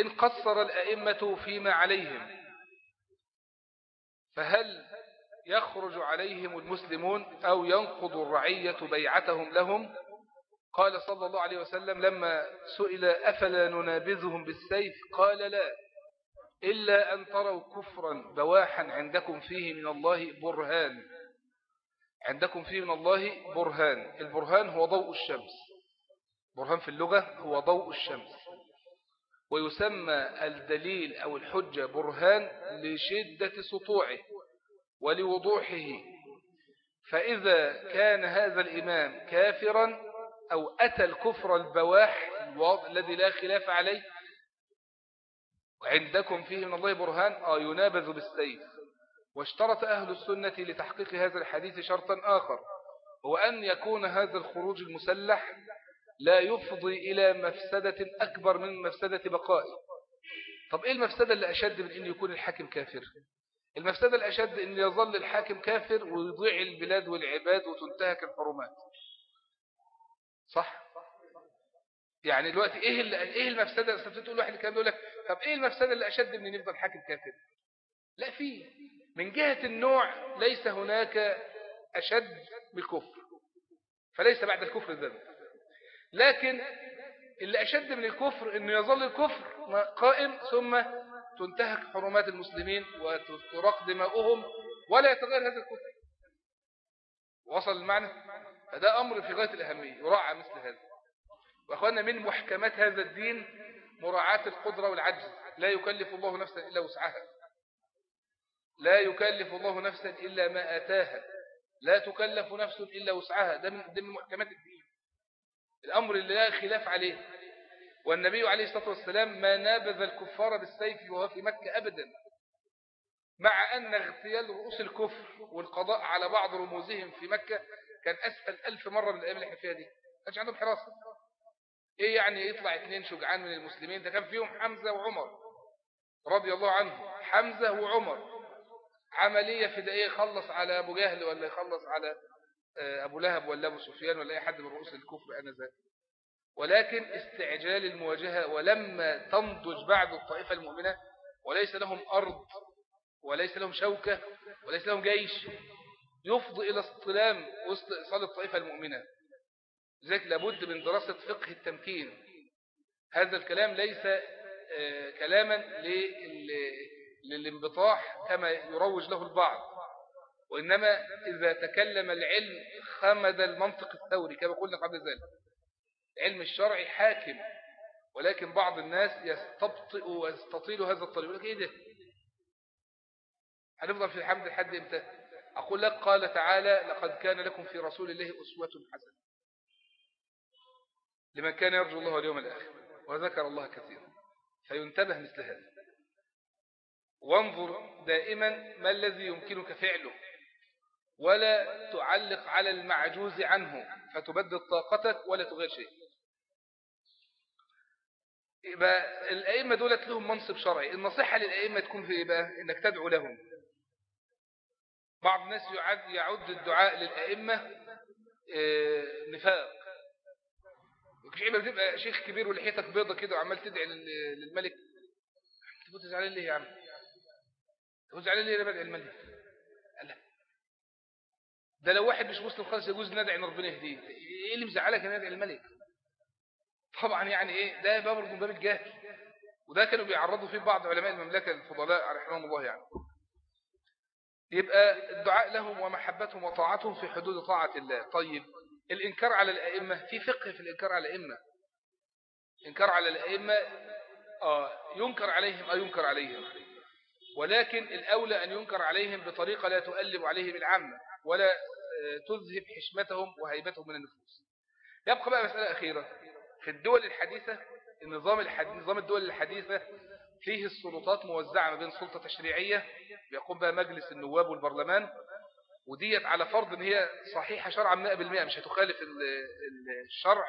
إن قصر الأئمة فيما عليهم فهل يخرج عليهم المسلمون أو ينقض الرعية بيعتهم لهم. قال صلى الله عليه وسلم لما سئل أفلا ننابذهم بالسيف؟ قال لا إلا أن تروا كفرا بواحا عندكم فيه من الله برهان. عندكم فيه من الله برهان. البرهان هو ضوء الشمس. برهان في اللغة هو ضوء الشمس. ويسمى الدليل أو الحجة برهان لشدة سطوعه. ولوضوحه. فإذا كان هذا الإمام كافرا أو أتى الكفر البواح الذي لا خلاف عليه وعندكم فيه من الله برهان آه ينابذ بالسيف. واشترط أهل السنة لتحقيق هذا الحديث شرطا آخر هو أن يكون هذا الخروج المسلح لا يفضي إلى مفسدة أكبر من مفسدة بقائه. طب إيه المفسدة اللي أشد من أن يكون الحاكم كافر؟ المفسدة الأشد أن يظل الحاكم كافر ويضيع البلاد والعباد وتنتهك الحرمات. صح؟ يعني دلوقتي إيه إيه المفسدة؟ اللي تقول واحد كان بيقول لك طب إيه المفسدة اللي اشد من يفضل حاكم كافر؟ لا في. من جهة النوع ليس هناك أشد بالكفر فليس بعد الكفر ذنب لكن اللي أشد من الكفر انه يظل الكفر قائم ثم تنتهك حرمات المسلمين وتراق دماؤهم ولا يتغير هذا الكفر. وصل المعنى؟ فده أمر في غاية الأهمية يراعى مثل هذا. وأخوانا من محكمات هذا الدين مراعاة القدرة والعجز. لا يكلف الله نفسا إلا وسعها. لا يكلف الله نفسا إلا ما آتاها. لا تكلف نفس إلا وسعها. ده من محكمات الدين. الأمر اللي لا خلاف عليه. والنبي عليه الصلاة والسلام ما نابذ الكفار بالسيف وهو في مكة أبدا مع أن اغتيال رؤوس الكفر والقضاء على بعض رموزهم في مكة كان أسهل ألف مرة من الأيام اللي إحنا فيها دي كانش عندهم حراسة. إيه يعني يطلع اثنين شجعان من المسلمين؟ ده كان فيهم حمزة وعمر رضي الله عنه. حمزة وعمر. عملية فدائية يخلص على أبو جهل ولا يخلص على آه، أبو لهب ولا أبو سفيان ولا أي حد من رؤوس الكفر أنذاك. ولكن استعجال المواجهة ولما تنضج بعد الطائفة المؤمنة وليس لهم أرض وليس لهم شوكة وليس لهم جيش يفضي إلى استلام وسط إصال الطائفة المؤمنة. لذلك لابد من دراسة فقه التمكين. هذا الكلام ليس آه، كلاما للانبطاح كما يروج له البعض. وإنما إذا تكلم العلم خمد المنطق الثوري كما قلنا قبل ذلك. علم الشرع حاكم ولكن بعض الناس يستبطئ ويستطيل هذا الطريق. يقول لك إيه ده؟ هنفضل في الحمد لحد إمتى؟ أقول لك قال تعالى لقد كان لكم في رسول الله أسوة حسنة لمن كان يرجو الله اليوم الآخر وذكر الله كثيرا. فينتبه مثل هذا. وانظر دائما ما الذي يمكنك فعله ولا تعلق على المعجوز عنه فتبدل طاقتك ولا تغير شيء. يبقى الأئمة دولت لهم منصب شرعي. النصيحة للأئمة تكون في إيه بقى إنك تدعو لهم. بعض الناس يعد, يعد الدعاء للأئمة آه، نفاق. مش عيبة بتبقى شيخ كبير ولحيتك بيضة كده وعمال تدعي للملك. تبقى زعلان ليه يا عم؟ تبقى زعلان ليه بدعي الملك؟ لا. ده لو واحد مش مسلم خالص يجوز ندعي ربنا يهديه. إيه اللي مزعلك ان ندعي الملك؟ طبعا يعني إيه ده باب من باب الجهل. وده كانوا بيعرضوا فيه بعض علماء المملكة الفضلاء رحمهم الله يعني. يبقى الدعاء لهم ومحبتهم وطاعتهم في حدود طاعة الله. طيب الإنكار على الأئمة في فقه في الإنكار على الأئمة. إنكار على الأئمة آه ينكر عليهم أو ينكر عليهم. ولكن الأولى أن ينكر عليهم بطريقة لا تؤلب عليهم العامة ولا آه، تذهب حشمتهم وهيبتهم من النفوس. يبقى بقى مسألة أخيرة. في الدول الحديثة النظام الحديث نظام الدول الحديثة فيه السلطات موزعة ما بين سلطة تشريعية بيقوم بها مجلس النواب والبرلمان وديت على فرض إن هي صحيحة شرعا 100% مش هتخالف الشرع.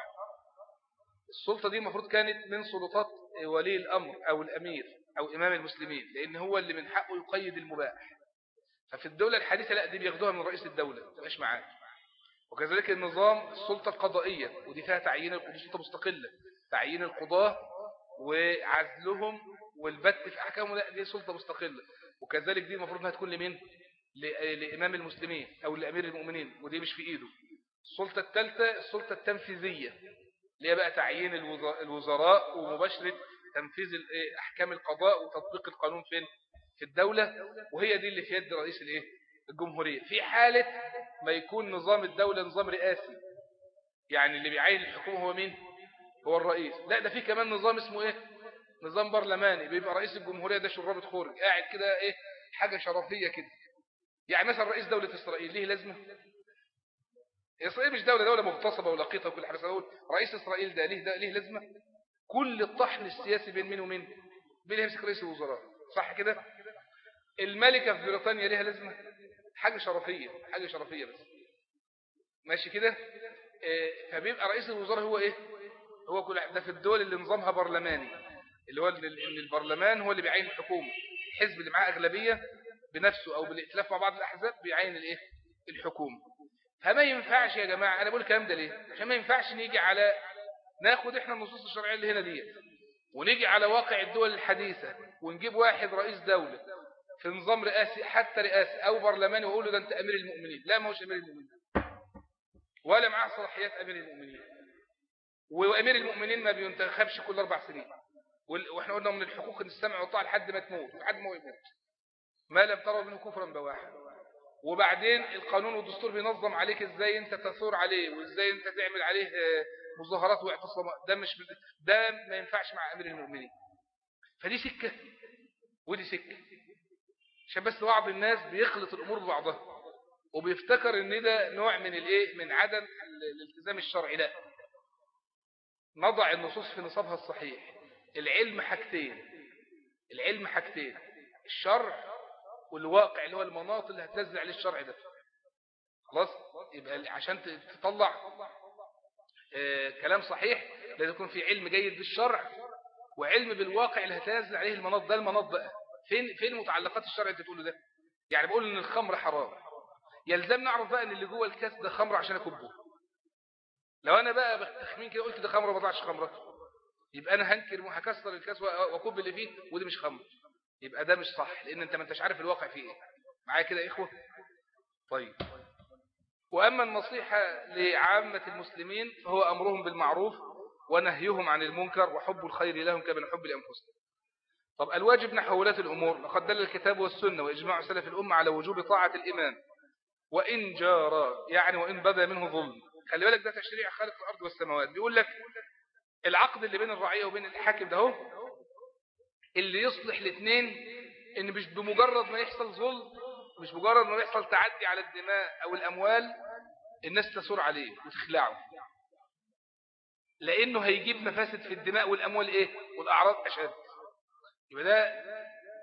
السلطة دي المفروض كانت من سلطات ولي الأمر أو الأمير أو إمام المسلمين لأن هو اللي من حقه يقيد المباح. ففي الدولة الحديثة لا دي بياخدوها من رئيس الدولة تبقاش معاه وكذلك النظام السلطة القضائية ودي فيها تعيين القضاء سلطة مستقلة تعيين القضاة وعزلهم والبت في أحكامه لا دي سلطة مستقلة. وكذلك دي المفروض إنها تكون لمين؟ لإمام المسلمين أو لأمير المؤمنين ودي مش في إيده. السلطة الثالثة السلطة التنفيذية اللي هي بقى تعيين الوزراء ومباشرة تنفيذ إيه، أحكام القضاء وتطبيق القانون فين في الدولة وهي دي اللي في يد رئيس الإيه؟ الجمهورية. في حالة ما يكون نظام الدولة نظام رئاسي. يعني اللي بيعين الحكومة هو مين؟ هو الرئيس. لا ده في كمان نظام اسمه إيه؟ نظام برلماني. بيبقى رئيس الجمهورية ده شرابة خورج قاعد كده إيه؟ حاجة شرفية كده. يعني مثلا رئيس دولة إسرائيل ليه لازمة؟ إسرائيل مش دولة دولة مغتصبة ولقيطة وكل حاجة أقول رئيس إسرائيل ده ليه ده ليه لازمة؟ كل الطحن السياسي بين مين ومين؟ بين يمسك رئيس الوزراء. صح كده؟ الملكة في بريطانيا ليها لازمة؟ حاجة شرفية حاجة شرفية بس. ماشي كده؟ إيه، فبيبقى رئيس الوزراء هو إيه؟ هو كل ده في الدول اللي نظامها برلماني اللي هو إن البرلمان هو اللي بيعين الحكومة. الحزب اللي معاه أغلبية بنفسه أو بالائتلاف مع بعض الأحزاب بيعين الإيه؟ الحكومة. فما ينفعش يا جماعة أنا بقول الكلام ده ليه؟ عشان ما ينفعش نيجي على ناخد إحنا النصوص الشرعية اللي هنا دي ونيجي على واقع الدول الحديثة ونجيب واحد رئيس دولة في نظام رئاسي حتى رئاسي أو برلماني وأقول له ده أنت أمير المؤمنين. لا ما هوش أمير المؤمنين. ولا معاه صلاحيات أمير المؤمنين. وأمير المؤمنين ما بينتخبش كل أربع سنين. وإحنا قلنا من الحقوق أن السمع والطاعة لحد ما تموت لحد ما يموت. ما لم تروا منه كفرا بواحد. وبعدين القانون والدستور بينظم عليك إزاي أنت تثور عليه وإزاي أنت تعمل عليه آه، مظاهرات واعتصامات ده مش ده ما ينفعش مع أمير المؤمنين. فدي سكة. ودي سكة. عشان بس بعض الناس بيخلط الأمور ببعضها. وبيفتكر إن ده نوع من الإيه؟ من عدم الالتزام الشرعي لا نضع النصوص في نصابها الصحيح. العلم حاجتين. العلم حاجتين. الشرع والواقع اللي هو المناط اللي هتنزل عليه الشرع ده. خلاص؟ يبقى عشان تطلع آه كلام صحيح لازم يكون في علم جيد بالشرع وعلم بالواقع اللي هتنزل عليه المناط ده المناط بقى. فين فين متعلقات الشرع اللي تقوله ده؟ يعني بقول إن الخمر حرام. يلزم نعرف بقى إن اللي جوه الكاس ده خمر عشان أكبه. لو أنا بقى بتخمين كده قلت ده خمره ما طلعش خمرة يبقى أنا هنكر وهكسر الكاس وأكب اللي فيه ودي مش خمر. يبقى ده مش صح لأن أنت ما أنتش عارف الواقع فيه إيه. معايا كده يا إخوة؟ طيب. وأما النصيحة لعامة المسلمين فهو أمرهم بالمعروف ونهيهم عن المنكر وحب الخير لهم كمن حب لأنفسهم. طب الواجب نحو ولاة الأمور لقد دل الكتاب والسنة وإجماع سلف الأمة على وجوب طاعة الإمام. وإن جار يعني وإن بدا منه ظلم. خلي بالك ده تشريع خالق الأرض والسماوات. بيقول لك العقد اللي بين الرعية وبين الحاكم ده هو اللي يصلح الاثنين إن مش بمجرد ما يحصل ظلم مش مجرد ما يحصل تعدي على الدماء أو الأموال الناس تثور عليه وتخلعه. لأنه هيجيب مفاسد في الدماء والأموال إيه؟ والأعراض أشد. يبقى ده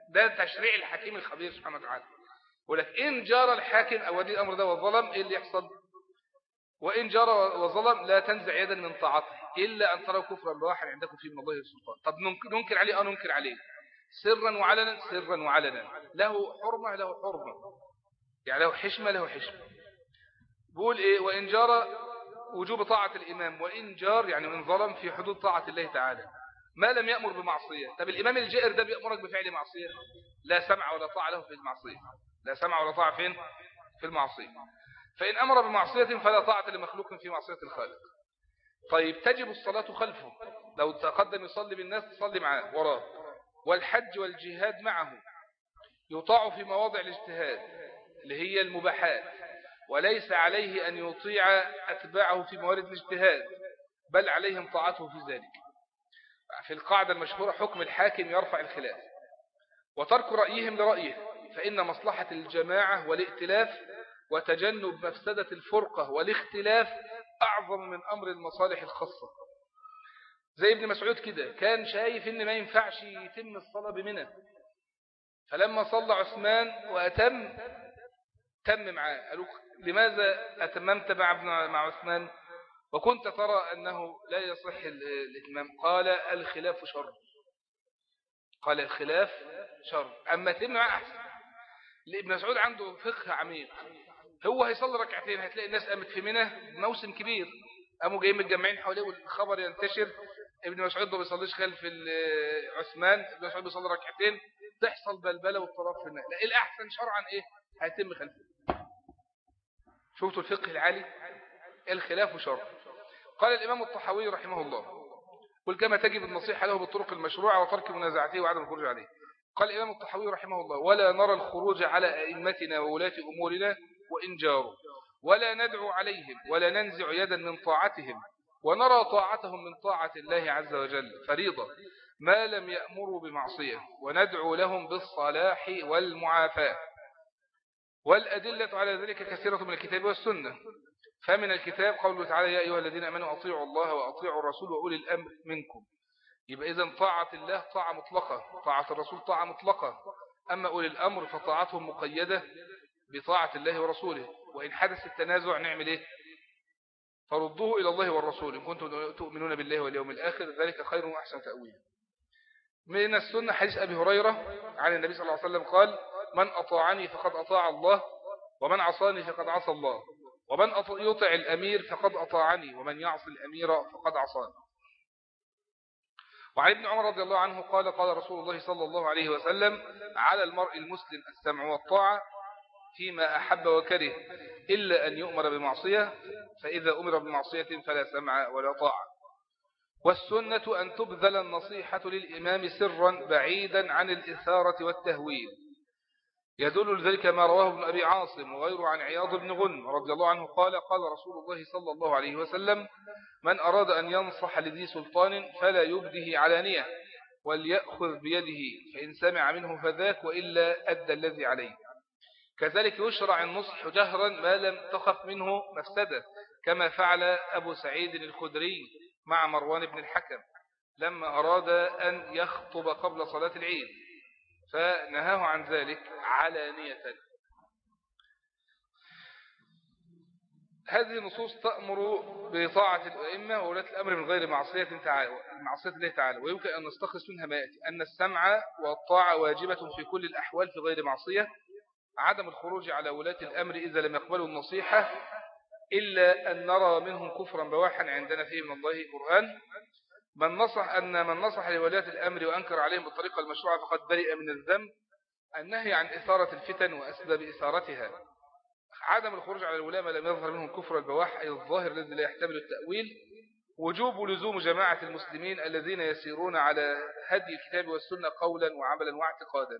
ده تشريع الحكيم الخبير سبحانه وتعالى. ولك إن جار الحاكم أو ولي الأمر ده وظلم إيه اللي يحصل؟ وإن جار وظلم لا تنزع يدا من طاعته إلا أن تروا كفرا بواحد عندكم فيه من الله السلطان. طب ننكر عليه أو ننكر عليه؟ سرا وعلنا سرا وعلنا. له حرمة له حرمة. يعني له حشمة له حشمة. بقول إيه؟ وإن جار وجوب طاعة الإمام. وإن جار يعني من ظلم في حدود طاعة الله تعالى. ما لم يأمر بمعصية. طب الإمام الجائر ده بيأمرك بفعل معصية؟ لا سمع ولا طاعة له في المعصية. لا سمع ولا طاعة فين؟ في المعصية. فإن أمر بمعصية فلا طاعة لمخلوق في معصية الخالق. طيب تجب الصلاة خلفه. لو تقدم يصلي بالناس تصلي معاه وراه. والحج والجهاد معه. يطاع في مواضع الاجتهاد اللي هي المباحات. وليس عليه أن يطيع أتباعه في موارد الاجتهاد بل عليهم طاعته في ذلك. في القاعدة المشهورة حكم الحاكم يرفع الخلاف. وترك رأيهم لرأيه فإن مصلحة الجماعة والائتلاف وتجنب مفسدة الفرقة والاختلاف أعظم من أمر المصالح الخاصة. زي ابن مسعود كده كان شايف إن ما ينفعش يتم الصلاة بمنى. فلما صلى عثمان وأتم تم معاه. قالوا لماذا أتممت مع مع عثمان؟ وكنت ترى أنه لا يصح الإتمام. قال الخلاف شر. قال الخلاف شر. أما تم معاه أحسن. ابن مسعود عنده فقه عميق. هو هيصلي ركعتين هتلاقي الناس قامت في منى موسم كبير. قاموا جايين متجمعين حواليه والخبر ينتشر. ابن مسعود ما بيصليش خلف عثمان. ابن مسعود بيصلي ركعتين. تحصل بلبلة واضطراب في الناس لا الأحسن شرعا إيه؟ هيتم خلفه. شفتوا الفقه العالي؟ الخلاف شرع قال الإمام الطحاوي رحمه الله كما تجب النصيحة له بالطرق المشروعة وترك منازعته وعدم الخروج عليه. قال الإمام الطحاوي رحمه الله ولا نرى الخروج على أئمتنا وولاة أمورنا وإن جاروا. ولا ندعو عليهم ولا ننزع يدا من طاعتهم ونرى طاعتهم من طاعة الله عز وجل فريضة ما لم يأمروا بمعصية. وندعو لهم بالصلاح والمعافاة. والأدلة على ذلك كثيرة من الكتاب والسنة. فمن الكتاب قوله تعالى يا أيها الذين أمنوا أطيعوا الله وأطيعوا الرسول وأولي الأمر منكم. يبقى إذن طاعة الله طاعة مطلقة طاعة الرسول طاعة مطلقة. أما أولي الأمر فطاعتهم مقيدة بطاعة الله ورسوله. وإن حدث التنازع نعمل إيه؟ فردوه إلى الله والرسول. إن كنتم تؤمنون بالله واليوم الآخر ذلك خير وأحسن تأويل من السنة حديث أبي هريرة عن النبي صلى الله عليه وسلم قال من أطاعني فقد أطاع الله ومن عصاني فقد عصى الله. ومن يطع الأمير فقد أطاعني ومن يعصي الأمير فقد عصاني. وعن ابن عمر رضي الله عنه قال قال رسول الله صلى الله عليه وسلم على المرء المسلم السمع والطاعة فيما أحب وكره إلا أن يؤمر بمعصية فإذا أمر بمعصية فلا سمع ولا طاعة. والسنة أن تبذل النصيحة للإمام سرا بعيدا عن الإثارة والتهويل. يدل ذلك ما رواه ابن أبي عاصم وغيره عن عياض بن غن رضي الله عنه قال قال رسول الله صلى الله عليه وسلم من أراد أن ينصح لذي سلطان فلا يبده علانية وليأخذ بيده فإن سمع منه فذاك وإلا أدى الذي عليه. كذلك يشرع النصح جهرا ما لم تخف منه مفسدة كما فعل أبو سعيد الخدري مع مروان بن الحكم لما أراد أن يخطب قبل صلاة العيد. فنهاه عن ذلك علانية. هذه النصوص تأمر بطاعة الأئمة وولاة الأمر من غير معصية تعالى معصية الله تعالى ويمكن أن نستخلص منها ما يأتي أن السمع والطاعة واجبة في كل الأحوال في غير معصية. عدم الخروج على ولاة الأمر إذا لم يقبلوا النصيحة إلا أن نرى منهم كفرا بواحا عندنا فيه من الله برهان من نصح أن من نصح لولاة الأمر وأنكر عليهم بالطريقة المشروعة فقد برئ من الذنب النهي عن إثارة الفتن وأسباب إثارتها. عدم الخروج على الولاة ما لم يظهر منهم كفر البواح أي الظاهر الذي لا يحتمل التأويل. وجوب لزوم جماعة المسلمين الذين يسيرون على هدي الكتاب والسنة قولا وعملا واعتقادا.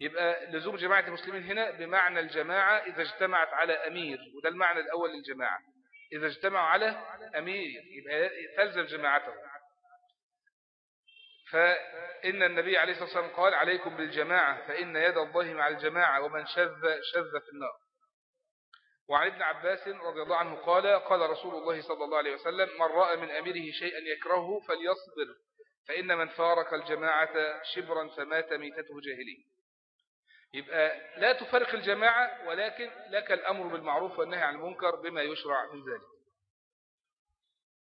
يبقى لزوم جماعة المسلمين هنا بمعنى الجماعة إذا اجتمعت على أمير وده المعنى الأول للجماعة. إذا اجتمعوا على أمير يبقى تلزم جماعته فإن النبي عليه الصلاة والسلام قال عليكم بالجماعة فإن يد الله مع الجماعة ومن شذ شذ في النار. وعن ابن عباس رضي الله عنه قال قال رسول الله صلى الله عليه وسلم من رأى من أميره شيئا يكرهه فليصبر فإن من فارق الجماعة شبرا فمات ميتته جاهلين يبقى لا تفرق الجماعة ولكن لك الأمر بالمعروف والنهي عن المنكر بما يشرع من ذلك.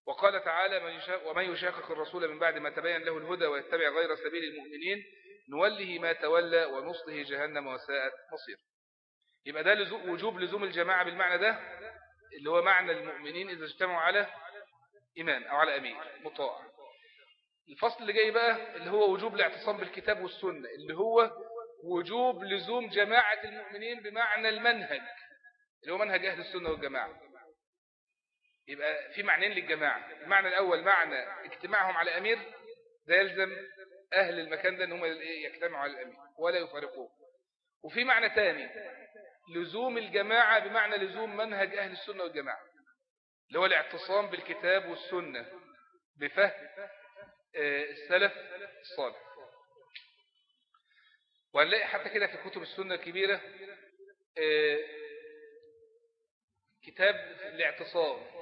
وقال تعالى من ومن يشاقق الرسول من بعد ما تبين له الهدى ويتبع غير سبيل المؤمنين نوله ما تولى ونصله جهنم وساءت مصير يبقى ده لزوم وجوب لزوم الجماعة بالمعنى ده اللي هو معنى المؤمنين إذا اجتمعوا على إمام أو على أمين مطاع. الفصل اللي جاي بقى اللي هو وجوب الاعتصام بالكتاب والسنة اللي هو وجوب لزوم جماعة المؤمنين بمعنى المنهج اللي هو منهج أهل السنة والجماعة. يبقى في معنيين للجماعة. المعنى الأول معنى اجتماعهم على أمير ده يلزم أهل المكان ده أنهم يجتمعوا على الأمير ولا يفارقوه. وفي معنى ثاني لزوم الجماعة بمعنى لزوم منهج أهل السنة والجماعة اللي هو الاعتصام بالكتاب والسنة بفهم آه، السلف الصالح. وهنلاقي حتى كده في كتب السنة الكبيرة آه، كتاب الاعتصام.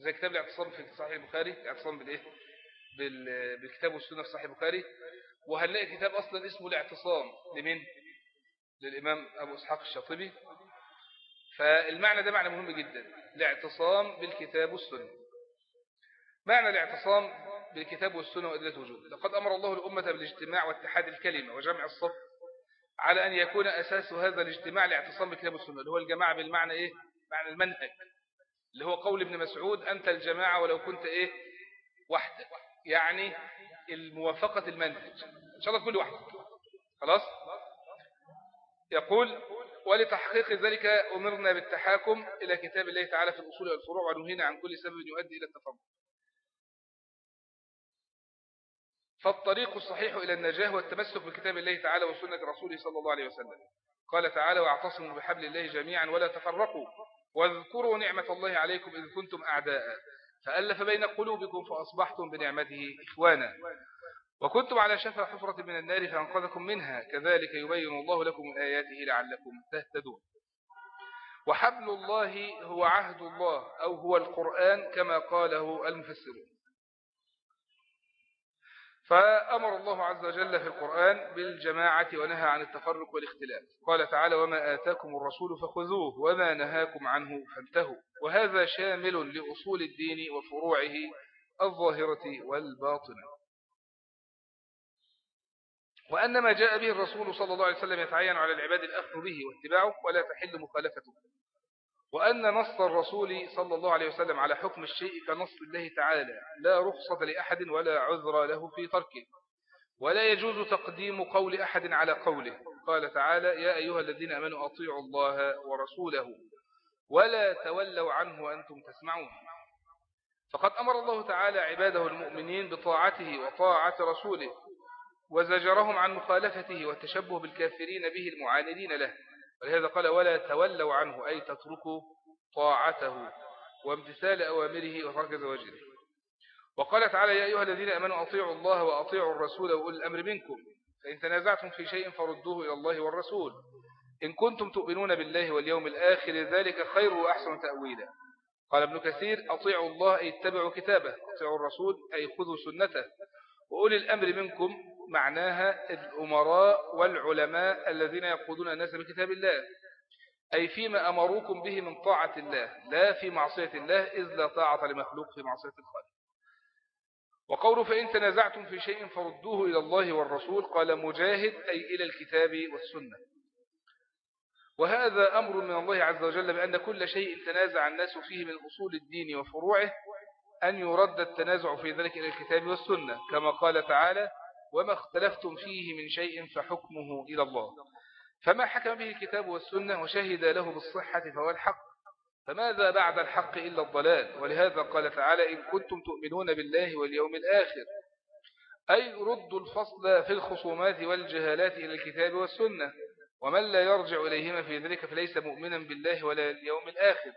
زي كتاب الاعتصام في صحيح البخاري الاعتصام بالايه؟ بالكتاب والسنة في صحيح البخاري. وهنلاقي كتاب أصلا اسمه الاعتصام لمن للإمام أبو إسحاق الشاطبي. فالمعنى ده معنى مهم جدا. الاعتصام بالكتاب والسنة. معنى الاعتصام بالكتاب والسنة وأدلة وجود. لقد أمر الله الأمة بالاجتماع واتحاد الكلمة وجمع الصف على أن يكون أساس هذا الاجتماع الاعتصام بالكتاب والسنة اللي هو الجماعة بالمعنى إيه؟ معنى المنهج. اللي هو قول ابن مسعود أنت الجماعة ولو كنت إيه؟ وحدك. يعني الموافقة المنهج. إن شاء الله كل واحد. خلاص؟ يقول ولتحقيق ذلك أمرنا بالتحاكم إلى كتاب الله تعالى في الأصول والفروع ونهينا عن كل سبب يؤدي إلى التفضل. فالطريق الصحيح إلى النجاة هو التمسك بكتاب الله تعالى وسنة رسوله صلى الله عليه وسلم. قال تعالى واعتصموا بحبل الله جميعا ولا تفرقوا. واذكروا نعمة الله عليكم إذ كنتم أعداء فألف بين قلوبكم فأصبحتم بنعمته إخوانا. وكنتم على شفا حفرة من النار فأنقذكم منها كذلك يبين الله لكم آياته لعلكم تهتدون. وحبل الله هو عهد الله أو هو القرآن كما قاله المفسرون. فأمر الله عز وجل في القرآن بالجماعة ونهى عن التفرق والاختلاف. قال تعالى وما آتاكم الرسول فخذوه وما نهاكم عنه فانتهوا. وهذا شامل لأصول الدين وفروعه الظاهرة والباطنة. وأن ما جاء به الرسول صلى الله عليه وسلم يتعين على العباد الأخذ به واتباعه ولا تحل مخالفته. وأن نص الرسول صلى الله عليه وسلم على حكم الشيء كنص الله تعالى لا رخصة لأحد ولا عذر له في تركه. ولا يجوز تقديم قول أحد على قوله. قال تعالى يا أيها الذين أمنوا أطيعوا الله ورسوله ولا تولوا عنه وأنتم تسمعون. فقد أمر الله تعالى عباده المؤمنين بطاعته وطاعة رسوله وزجرهم عن مخالفته والتشبه بالكافرين به المعاندين له. ولهذا قال ولا تولوا عنه أي تتركوا طاعته وامتثال أوامره وترك زواجره وقال تعالى يا أيها الذين أمنوا أطيعوا الله وأطيعوا الرسول وأولي الأمر منكم. فإن تنازعتم في شيء فردوه إلى الله والرسول. إن كنتم تؤمنون بالله واليوم الآخر ذلك خير وأحسن تأويلا. قال ابن كثير أطيعوا الله أي اتبعوا كتابه. أطيعوا الرسول أي خذوا سنته. وأولي الأمر منكم معناها الأمراء والعلماء الذين يقودون الناس بكتاب الله. أي فيما أمروكم به من طاعة الله لا في معصية الله إذ لا طاعة لمخلوق في معصية الخالق. وقوله فإن تنازعتم في شيء فردوه إلى الله والرسول قال مجاهد أي إلى الكتاب والسنة. وهذا أمر من الله عز وجل بأن كل شيء تنازع الناس فيه من أصول الدين وفروعه أن يرد التنازع في ذلك إلى الكتاب والسنة كما قال تعالى وما اختلفتم فيه من شيء فحكمه إلى الله. فما حكم به الكتاب والسنة وشهد له بالصحة فهو الحق؟ فماذا بعد الحق إلا الضلال؟ ولهذا قال تعالى إن كنتم تؤمنون بالله واليوم الآخر. أي ردوا الفصل في الخصومات والجهالات إلى الكتاب والسنة؟ ومن لا يرجع إليهما في ذلك فليس مؤمنا بالله ولا اليوم الآخر.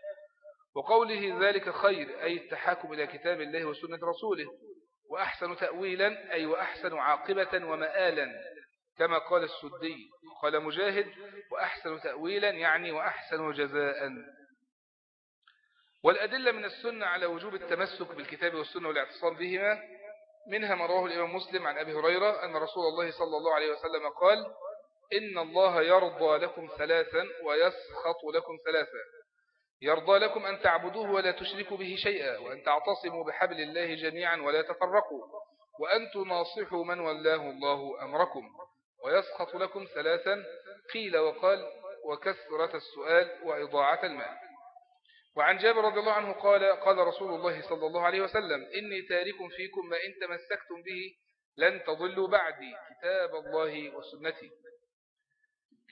وقوله ذلك خير أي التحاكم إلى كتاب الله وسنة رسوله. وأحسن تأويلا أي وأحسن عاقبة ومآلا كما قال السدي قال مجاهد وأحسن تأويلا يعني وأحسن جزاء. والأدلة من السنة على وجوب التمسك بالكتاب والسنة والاعتصام بهما منها ما رواه الإمام مسلم عن أبي هريرة أن رسول الله صلى الله عليه وسلم قال إن الله يرضى لكم ثلاثا ويسخط لكم ثلاثا. يرضى لكم أن تعبدوه ولا تشركوا به شيئا وأن تعتصموا بحبل الله جميعا ولا تفرقوا وأن تناصحوا من ولاه الله أمركم. ويسخط لكم ثلاثا قيل وقال وكثرة السؤال وإضاعة المال. وعن جابر رضي الله عنه قال قال رسول الله صلى الله عليه وسلم إني تارك فيكم ما إن تمسكتم به لن تضلوا بعدي كتاب الله وسنتي.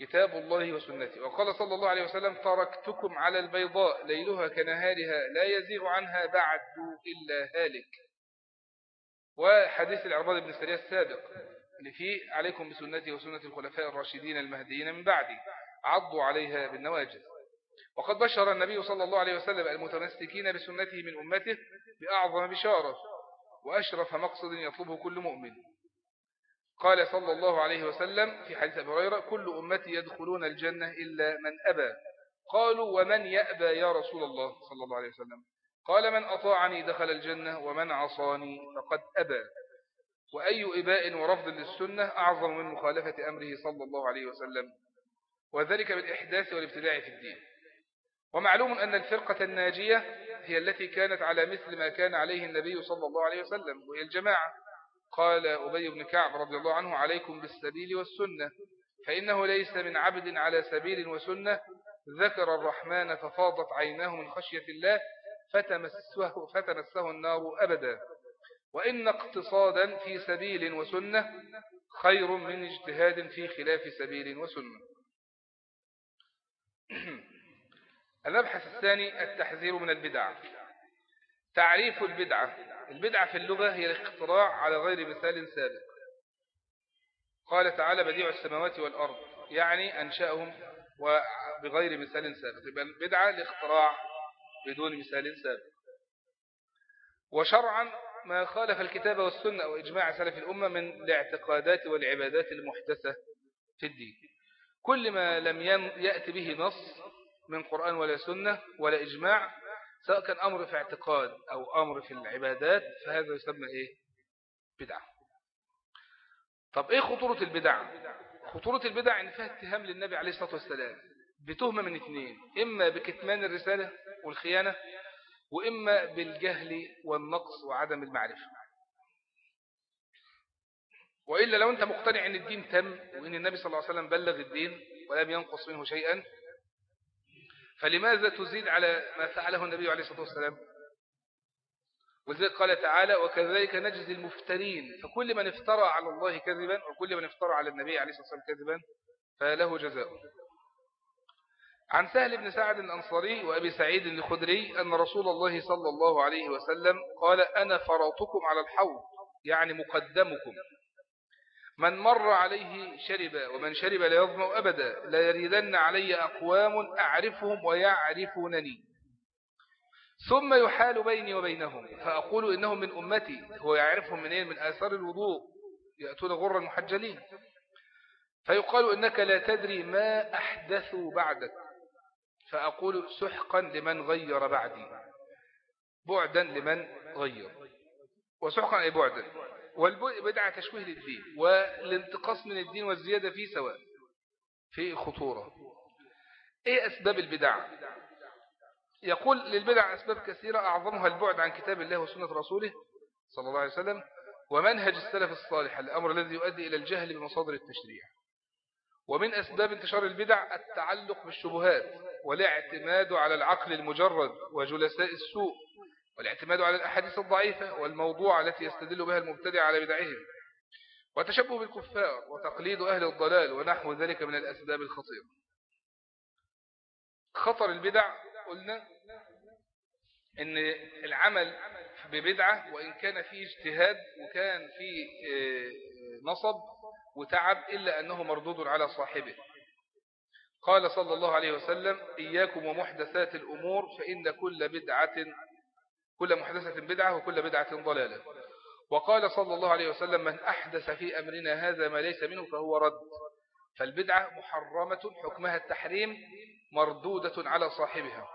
كتاب الله وسنته وقال صلى الله عليه وسلم تركتكم على البيضاء ليلها كنهارها لا يزيغ عنها بعد إلا هالك. وحديث العرباد بن سريع السابق اللي فيه عليكم بسنتي وسنة الخلفاء الراشدين المهديين من بعدي عضوا عليها بالنواجذ. وقد بشر النبي صلى الله عليه وسلم المتمسكين بسنته من أمته بأعظم بشارة وأشرف مقصد يطلبه كل مؤمن. قال صلى الله عليه وسلم في حديث أبي هريرة كل أمتي يدخلون الجنة إلا من أبى. قالوا ومن يأبى يا رسول الله صلى الله عليه وسلم؟ قال من أطاعني دخل الجنة ومن عصاني فقد أبى. وأي إباء ورفض للسنة أعظم من مخالفة أمره صلى الله عليه وسلم. وذلك بالإحداث والابتداع في الدين. ومعلوم أن الفرقة الناجية هي التي كانت على مثل ما كان عليه النبي صلى الله عليه وسلم وهي الجماعة. قال أبي بن كعب رضي الله عنه عليكم بالسبيل والسنة فإنه ليس من عبد على سبيل وسنة ذكر الرحمن ففاضت عيناه من خشية الله فتمسه, فتمسه النار أبدا. وإن اقتصادا في سبيل وسنة خير من اجتهاد في خلاف سبيل وسنة. المبحث الثاني التحذير من البدع. تعريف البدعة. البدعة في اللغة هي الاختراع على غير مثال سابق. قال تعالى بديع السماوات والأرض. يعني أنشأهم بغير مثال سابق. يبقى البدعة الاختراع بدون مثال سابق. وشرعا ما خالف الكتاب والسنة أو إجماع سلف الأمة من الاعتقادات والعبادات المحدثة في الدين. كل ما لم يأتي به نص من قرآن ولا سنة ولا إجماع سواء كان أمر في اعتقاد أو أمر في العبادات فهذا يسمى إيه؟ بدعة. طب إيه خطورة البدع؟ خطورة البدع إن فيها اتهام للنبي عليه الصلاة والسلام بتهمة من اثنين إما بكتمان الرسالة والخيانة وإما بالجهل والنقص وعدم المعرفة. وإلا لو أنت مقتنع أن الدين تم وأن النبي صلى الله عليه وسلم بلغ الدين ولم ينقص منه شيئا فلماذا تزيد على ما فعله النبي عليه الصلاة والسلام؟ ولذلك قال تعالى وكذلك نجزي المفترين. فكل من افترى على الله كذبا وكل من افترى على النبي عليه الصلاة والسلام كذبا فله جزاء. عن سهل بن سعد الأنصاري وأبي سعيد الخدري أن رسول الله صلى الله عليه وسلم قال أنا فرطكم على الحوض يعني مقدمكم. من مر عليه شرب ومن شرب لا يظمأ أبدا لا يريدن علي أقوام أعرفهم ويعرفونني. ثم يحال بيني وبينهم فأقول إنهم من أمتي هو يعرفهم منين؟ من آثار الوضوء يأتون غر المحجلين. فيقال إنك لا تدري ما أحدثوا بعدك. فأقول سحقا لمن غير بعدي. بعدا لمن غير. وسحقا أي بعدا؟ والبدعة تشويه للدين والانتقاص من الدين والزيادة فيه سواء في خطورة. إيه أسباب البدع يقول للبدع أسباب كثيرة أعظمها البعد عن كتاب الله وسنة رسوله صلى الله عليه وسلم ومنهج السلف الصالح الأمر الذي يؤدي إلى الجهل بمصادر التشريع. ومن أسباب انتشار البدع التعلق بالشبهات والاعتماد على العقل المجرد وجلساء السوء والاعتماد على الأحاديث الضعيفة والموضوع التي يستدل بها المبتدع على بدعهم. وتشبه بالكفار وتقليد أهل الضلال ونحو ذلك من الأسباب الخطيرة. خطر البدع قلنا إن العمل ببدعة وإن كان فيه اجتهاد وكان فيه آه، نصب وتعب إلا أنه مردود على صاحبه. قال صلى الله عليه وسلم إياكم ومحدثات الأمور فإن كل بدعة كل محدثة بدعة وكل بدعة ضلالة. وقال صلى الله عليه وسلم من أحدث في أمرنا هذا ما ليس منه فهو رد. فالبدعة محرمة حكمها التحريم مردودة على صاحبها.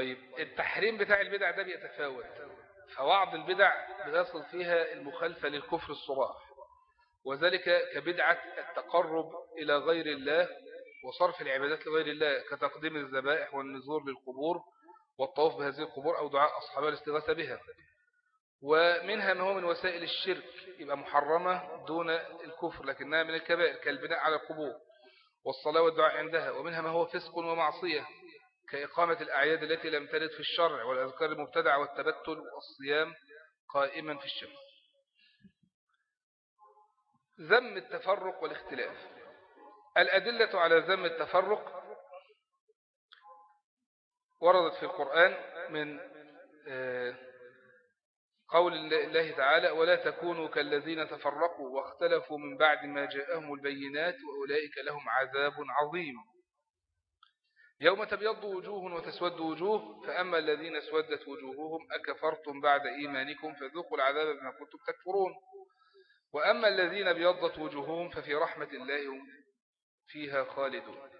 طيب التحريم بتاع البدع ده بيتفاوت. فبعض البدع بيصل فيها المخالفة للكفر الصراح وذلك كبدعة التقرب إلى غير الله وصرف العبادات لغير الله كتقديم الذبائح والنزور للقبور والطواف بهذه القبور أو دعاء أصحابها الاستغاثة بها. ومنها ما هو من وسائل الشرك يبقى محرمة دون الكفر لكنها من الكبائر كالبناء على القبور والصلاة والدعاء عندها. ومنها ما هو فسق ومعصية كإقامة الأعياد التي لم ترد في الشرع والأذكار المبتدعة والتبتل والصيام قائما في الشمس. ذم التفرق والاختلاف. الأدلة على ذم التفرق وردت في القرآن من آه، قول الله تعالى ولا تكونوا كالذين تفرقوا واختلفوا من بعد ما جاءهم البينات وأولئك لهم عذاب عظيم. يوم تبيض وجوه وتسود وجوه فأما الذين اسودت وجوههم أكفرتم بعد إيمانكم فذوقوا العذاب بما كنتم تكفرون. وأما الذين بيضت وجوههم ففي رحمة الله فيها خالدون.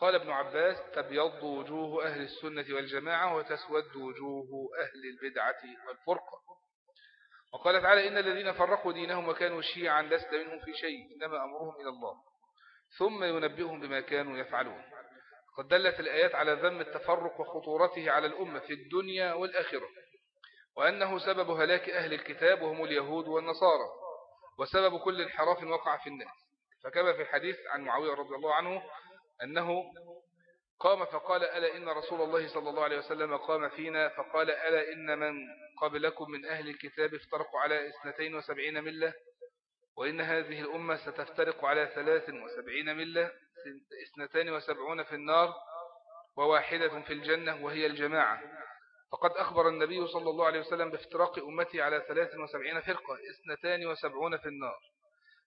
قال ابن عباس تبيض وجوه أهل السنة والجماعة وتسود وجوه أهل البدعة والفرقة. وقال تعالى إن الذين فرقوا دينهم وكانوا شيعا لست منهم في شيء إنما أمرهم إلى الله. ثم ينبئهم بما كانوا يفعلون. قد دلت الآيات على ذم التفرق وخطورته على الأمة في الدنيا والآخرة وأنه سبب هلاك أهل الكتاب وهم اليهود والنصارى وسبب كل انحراف وقع في الناس. فكما في الحديث عن معاوية رضي الله عنه أنه قام فقال ألا إن رسول الله صلى الله عليه وسلم قام فينا؟ فقال ألا إن من قبلكم من أهل الكتاب افترقوا على اثنتين وسبعين ملة وإن هذه الأمة ستفترق على ثلاث وسبعين ملة. اثنتان وسبعون في النار وواحدة في الجنة وهي الجماعة. فقد أخبر النبي صلى الله عليه وسلم بافتراق أمتي على ثلاث وسبعين فرقة اثنتان وسبعون في النار.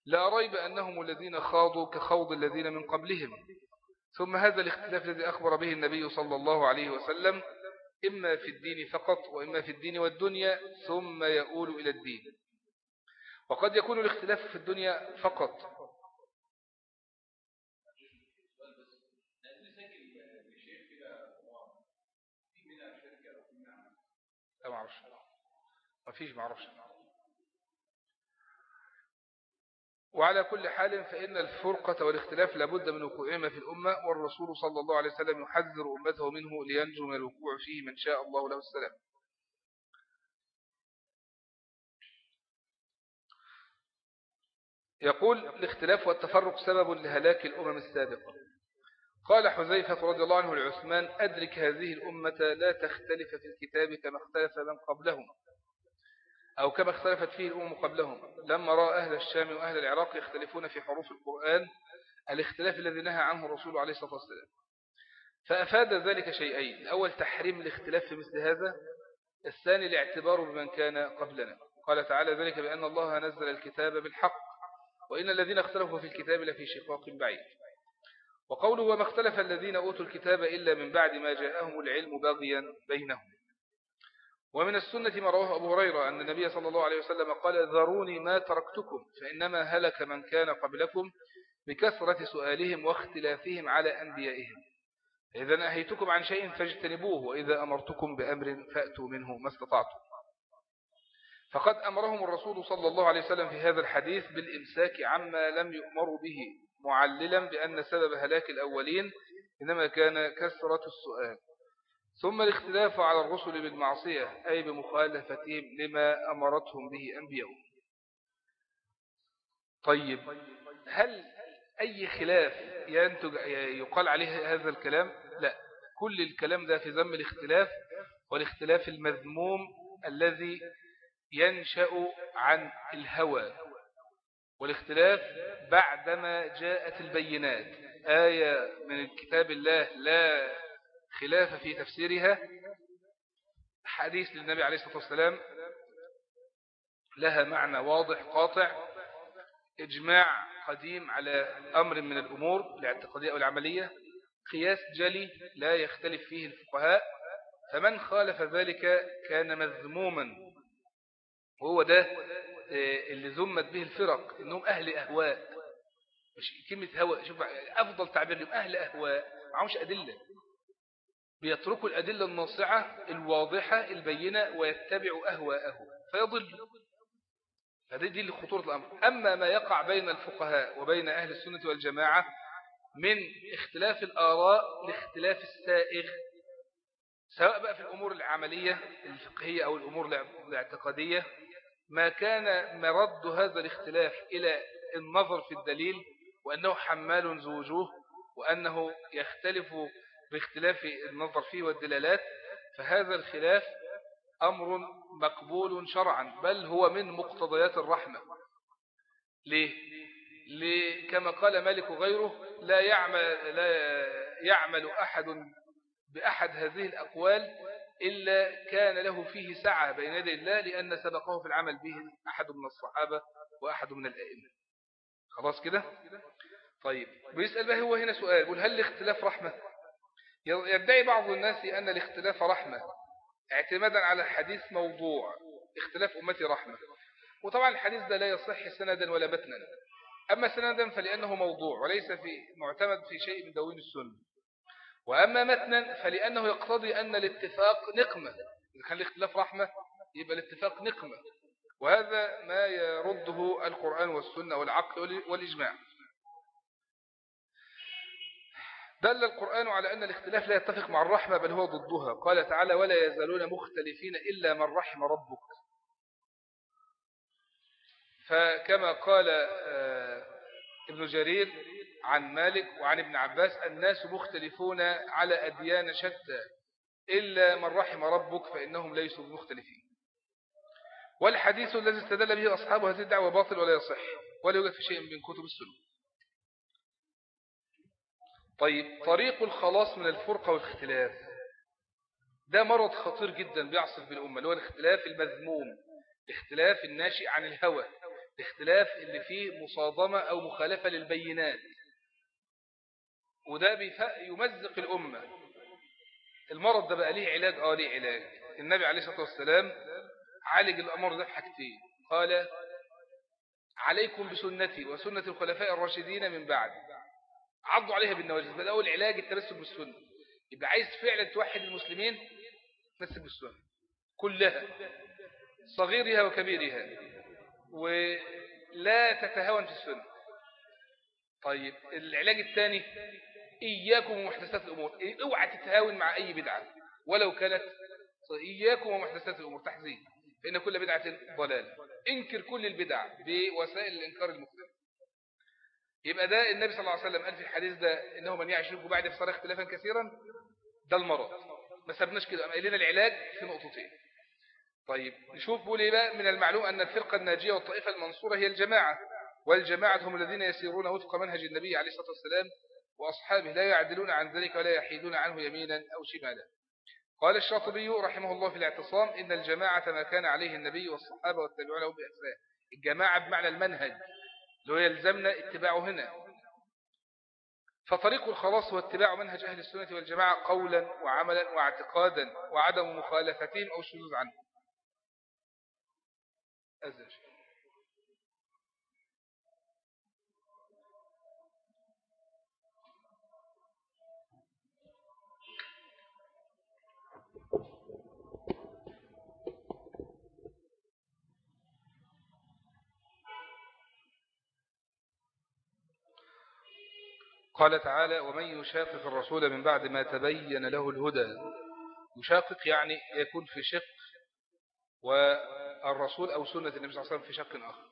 لا ريب أنهم الذين خاضوا كخوض الذين من قبلهم. ثم هذا الاختلاف الذي أخبر به النبي صلى الله عليه وسلم إما في الدين فقط وإما في الدين والدنيا ثم يؤول إلى الدين. وقد يكون الاختلاف في الدنيا فقط لا معرفش ما فيش معرفش وعلى كل حال فإن الفرقة والاختلاف لابد من وقوعهما في الأمة والرسول صلى الله عليه وسلم يحذر أمته منه لينجو من الوقوع فيه من شاء الله له السلام. يقول الاختلاف والتفرق سبب لهلاك الأمم السابقة. قال حذيفة رضي الله عنه لعثمان أدرك هذه الأمة لا تختلف في الكتاب كما اختلف من قبلهم أو كما اختلفت فيه الأمم قبلهم. لما رأى أهل الشام وأهل العراق يختلفون في حروف القرآن الاختلاف الذي نهى عنه الرسول عليه الصلاة والسلام. فأفاد ذلك شيئين. أول تحريم الاختلاف في مثل هذا. الثاني الاعتبار بمن كان قبلنا. قال تعالى ذلك بأن الله نزل الكتاب بالحق وإن الذين اختلفوا في الكتاب لفي شقاق بعيد. وقوله وما اختلف الذين أوتوا الكتاب إلا من بعد ما جاءهم العلم باغيا بينهم. ومن السنة ما رواه أبو هريرة أن النبي صلى الله عليه وسلم قال ذروني ما تركتكم فإنما هلك من كان قبلكم بكثرة سؤالهم واختلافهم على أنبيائهم. إذا نهيتكم عن شيء فاجتنبوه وإذا أمرتكم بأمر فأتوا منه ما استطعتم. فقد أمرهم الرسول صلى الله عليه وسلم في هذا الحديث بالإمساك عما لم يؤمروا به. معللا بأن سبب هلاك الأولين إنما كان كثرة السؤال. ثم الاختلاف على الرسل بالمعصية أي بمخالفتهم لما أمرتهم به أنبياء. طيب هل أي خلاف ينتج يقال عليه هذا الكلام؟ لا كل الكلام ده في ذم الاختلاف والاختلاف المذموم الذي ينشأ عن الهوى. والاختلاف بعدما جاءت البينات. آية من كتاب الله لا خلاف في تفسيرها. حديث للنبي عليه الصلاة والسلام. لها معنى واضح قاطع. إجماع قديم على أمر من الأمور الاعتقادية أو العملية قياس جلي لا يختلف فيه الفقهاء. فمن خالف ذلك كان مذموما. وهو ده اللي ذمت به الفرق إنهم أهل أهواء. مش كلمة هواء شوف أفضل تعبير لهم أهل أهواء. معهمش أدلة. بيتركوا الأدلة الناصعة الواضحة البينة ويتبعوا أهواءه فيضل. هذه دي لخطورة الأمر. أما ما يقع بين الفقهاء وبين أهل السنة والجماعة من اختلاف الآراء لاختلاف السائغ سواء بقى في الأمور العملية الفقهية أو الأمور الاعتقادية ما كان مرد هذا الاختلاف إلى النظر في الدليل وأنه حمال ذو وجوه وأنه يختلف باختلاف النظر فيه والدلالات فهذا الخلاف أمر مقبول شرعا بل هو من مقتضيات الرحمة ليه؟ ليه؟ كما قال مالك غيره لا يعمل, لا يعمل أحد بأحد هذه الأقوال إلا كان له فيه سعة بين يدي الله لأن سبقه في العمل به أحد من الصحابة وأحد من الأئمة. خلاص كده؟ طيب. بيسأل بقى هو هنا سؤال يقول هل الاختلاف رحمة؟ يدعي بعض الناس أن الاختلاف رحمة اعتمادا على حديث موضوع اختلاف أمتي رحمة. وطبعا الحديث ده لا يصح سندا ولا بتنا أما سندا فلأنه موضوع وليس في معتمد في شيء من دواوين السنة. وأما متنا فلأنه يقتضي أن الاتفاق نقمة. إذا كان الاختلاف رحمة يبقى الاتفاق نقمة. وهذا ما يرده القرآن والسنة والعقل والإجماع. دل القرآن على أن الاختلاف لا يتفق مع الرحمة بل هو ضدها. قال تعالى ولا يزالون مختلفين إلا من رحم ربك. فكما قال آه، ابن جرير عن مالك وعن ابن عباس الناس مختلفون على أديان شتى إلا من رحم ربك فإنهم ليسوا مختلفين والحديث الذي استدل به أصحاب هذه الدعوة باطل ولا يصح ولا يوجد في شيء من كتب السنة. طيب طريق الخلاص من الفرقة والاختلاف. ده مرض خطير جدا بيعصف بالأمة اللي هو الاختلاف المذموم الاختلاف الناشئ عن الهوى الاختلاف اللي فيه مصادمة أو مخالفة للبينات. وده يمزق الأمة. المرض ده بقى ليه علاج؟ آه ليه علاج. النبي عليه الصلاة والسلام عالج الأمر ده بحاجتين. قال عليكم بسنتي وسنة الخلفاء الراشدين من بعد. عضوا عليها بالنواجذ. بدأ أول علاج التمسك بالسنة. يبقى عايز فعلا توحد المسلمين تمسك بالسنة. كلها. صغيرها وكبيرها. ولا تتهاون في السنة. طيب العلاج الثاني؟ إياكم ومحدثات الأمور. اوعى تتهاون مع أي بدعة. ولو كانت إياكم ومحدثات الأمور. تحذير. فإن كل بدعة ضلالة انكر كل البدع بوسائل الإنكار المختلفة يبقى ده النبي صلى الله عليه وسلم قال في الحديث ده إنه من يعيش لكم بعد فصار اختلافا كثيرا ده المرض. ما سبناش كده. قال لنا العلاج في نقطتين. طيب نشوف بقول إيه بقى؟ من المعلوم أن الفرقة الناجية والطائفة المنصورة هي الجماعة. والجماعة هم الذين يسيرون وفق منهج النبي عليه الصلاة والسلام وأصحابه لا يعدلون عن ذلك ولا يحيدون عنه يمينا أو شمالا. قال الشاطبي رحمه الله في الاعتصام إن الجماعة ما كان عليه النبي والصحابة والتابعون له بإحسان. الجماعة بمعنى المنهج لو يلزمنا اتباعه هنا. فطريق الخلاص هو اتباع منهج أهل السنة والجماعة قولا وعملا واعتقادا وعدم مخالفتهم أو الشذوذ عنه أزل قال تعالى ومن يشاقق الرسول من بعد ما تبين له الهدى. يشاقق يعني يكون في شق والرسول أو سنة النبي صلى الله عليه وسلم في شق آخر.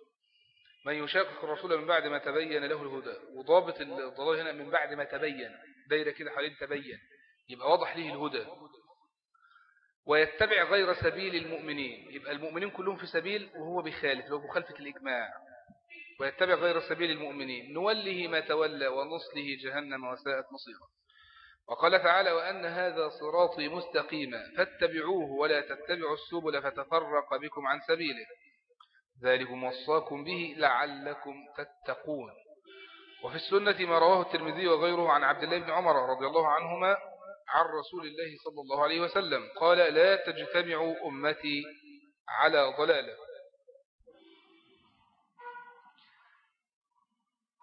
من يشاقق الرسول من بعد ما تبين له الهدى. وضابط الضلال هنا من بعد ما تبين. دايرة كده حوالين تبين. يبقى واضح له الهدى. ويتبع غير سبيل المؤمنين. يبقى المؤمنين كلهم في سبيل وهو بخالف لو مخالفة الإجماع. ويتبع غير سبيل المؤمنين. نوله ما تولى ونصله جهنم وساءت مصيرا وقال تعالى وأن هذا صراطي مستقيما فاتبعوه ولا تتبعوا السبل فتفرق بكم عن سبيله. ذلكم وصاكم به لعلكم تتقون. وفي السنة ما رواه الترمذي وغيره عن عبد الله بن عمر رضي الله عنهما عن رسول الله صلى الله عليه وسلم قال لا تجتمع أمتي على ضلالة.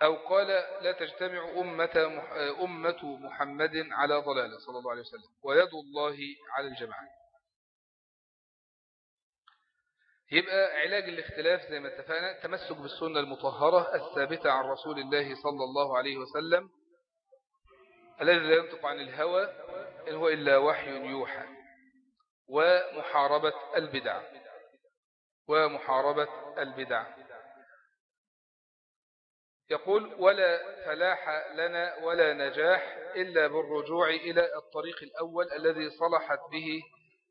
أو قال لا تجتمع أمة, أمة محمد على ضلالة صلى الله عليه وسلم ويد الله على الجماعة. يبقى علاج الاختلاف زي ما اتفقنا تمسك بالسنة المطهرة الثابتة عن رسول الله صلى الله عليه وسلم الذي لا ينطق عن الهوى إن هو إلا وحي يوحى ومحاربة البدع. ومحاربة البدع. يقول ولا فلاح لنا ولا نجاح إلا بالرجوع إلى الطريق الأول الذي صلحت به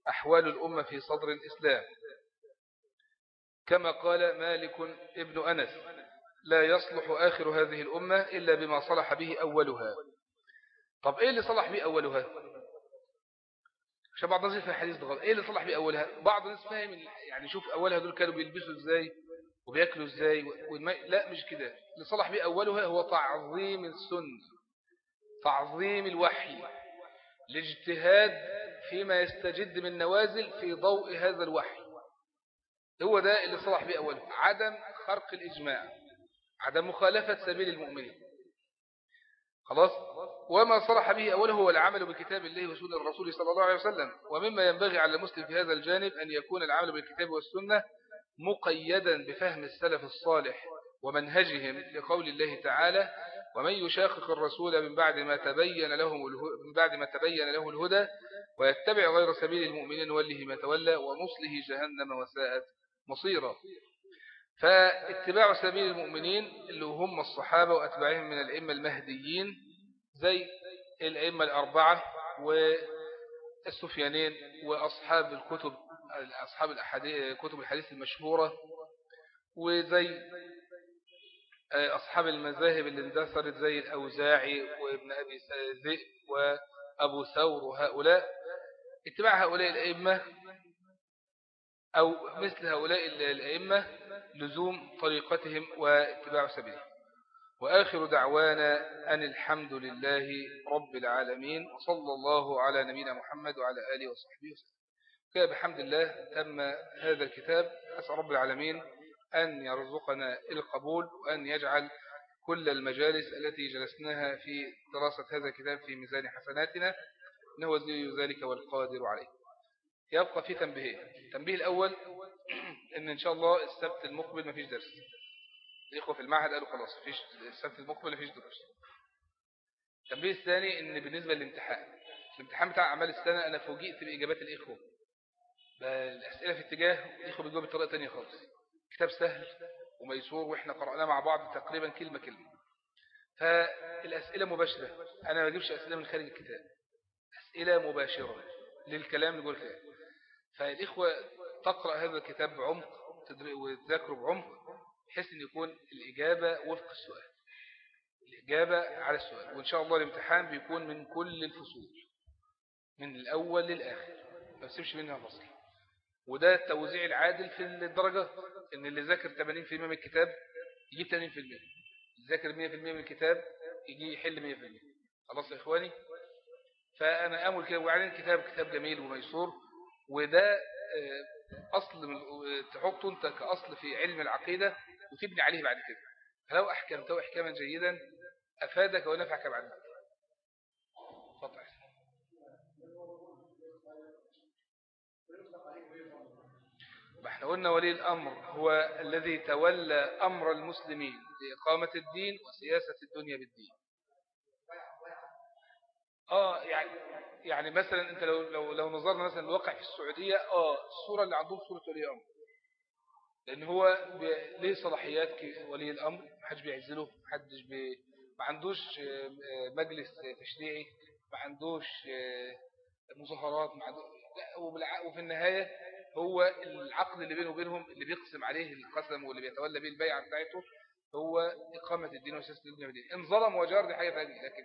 أحوال الأمة في صدر الإسلام. كما قال مالك ابن أنس لا يصلح آخر هذه الأمة إلا بما صلح به أولها. طب إيه اللي صلح به أولها؟ عشان بعض الناس في الحديث ده إيه اللي صلح به أولها؟ بعض الناس فاهم يعني شوف أولها دول كانوا بيلبسوا إزاي؟ وبيأكلوا إزاي؟ والماء لا مش كده. اللي صلح به أولها هو تعظيم السنة تعظيم الوحي الاجتهاد فيما يستجد من نوازل في ضوء هذا الوحي. هو ده اللي صلح به أوله عدم خرق الإجماع عدم مخالفة سبيل المؤمنين. خلاص؟ وما صلح به أوله هو العمل بكتاب الله وسنة الرسول صلى الله عليه وسلم. ومما ينبغي على المسلم في هذا الجانب أن يكون العمل بالكتاب والسنة مقيدا بفهم السلف الصالح ومنهجهم لقول الله تعالى ومن يشاقق الرسول من بعد ما تبين له من بعد ما تبين له الهدى ويتبع غير سبيل المؤمنين وله ما تولى ونصله جهنم وساءت مصيرا فاتباع سبيل المؤمنين اللي هم الصحابة وأتباعهم من الأئمة المهديين زي الأئمة الأربعة والسفيانين وأصحاب الكتب أصحاب الأحاديث كتب الحديث المشهورة وزي أصحاب المذاهب اللي اندثرت زي الأوزاعي وابن أبي ذئب وأبو ثور وهؤلاء. اتباع هؤلاء الأئمة أو مثل هؤلاء الأئمة لزوم طريقتهم واتباع سبيلهم. وآخر دعوانا أن الحمد لله رب العالمين وصلى الله على نبينا محمد وعلى آله وصحبه وسلم. كان بحمد الله تم هذا الكتاب. أسأل رب العالمين أن يرزقنا القبول وأن يجعل كل المجالس التي جلسناها في دراسة هذا الكتاب في ميزان حسناتنا. إنه ولي ذلك والقادر عليه. يبقى في تنبيه. التنبيه الأول إن إن شاء الله السبت المقبل مفيش درس. الإخوة في المعهد قالوا خلاص فيش السبت المقبل مفيش درس. التنبيه الثاني إن بالنسبة للامتحان الامتحان بتاع أعمال السنة أنا فوجئت بإجابات الإخوة. الأسئلة في اتجاه الإخوة بيجاوب بطريقة تانية خالص. كتاب سهل وميسور وإحنا قرأناه مع بعض تقريبا كلمة كلمة. فالأسئلة مباشرة. أنا ما بجيبش أسئلة من خارج الكتاب. أسئلة مباشرة للكلام نقول كلام فالإخوة تقرأ هذا الكتاب بعمق وتذاكره بعمق بحيث أن يكون الإجابة وفق السؤال. الإجابة على السؤال. وإن شاء الله الامتحان بيكون من كل الفصول. من الأول للآخر. ما منها فصل. وده التوزيع العادل في الدرجات إن اللي ذاكر 80% من الكتاب يجيب 80% اللي ذاكر 100% من الكتاب يجي يحل 100% خلاص يا إخواني؟ فأنا أمل كده وبعدين الكتاب كتاب جميل وميسور وده آه، أصل من تحطه أنت كأصل في علم العقيدة وتبني عليه بعد كده. فلو أحكمته إحكاما جيدا أفادك ونفعك بعد ذلك فضل إحنا قلنا ولي الأمر هو الذي تولى أمر المسلمين لإقامة الدين وسياسة الدنيا بالدين. آه يعني يعني مثلا أنت لو لو لو نظرنا مثلا الواقع في السعودية آه الصورة اللي عندهم صورة ولي الأمر. لأن هو ليه صلاحيات ولي الأمر؟ محدش بيعزله محدش بي ما عندوش آه، مجلس تشريعي ما عندوش آه، مظاهرات ما عندوش وفي النهاية هو العقد اللي بينه وبينهم اللي بيقسم عليه القسم واللي بيتولى به البيعة بتاعته هو إقامة الدين وسياسة الدين إن ظلم وجار دي حاجة ثانية لكن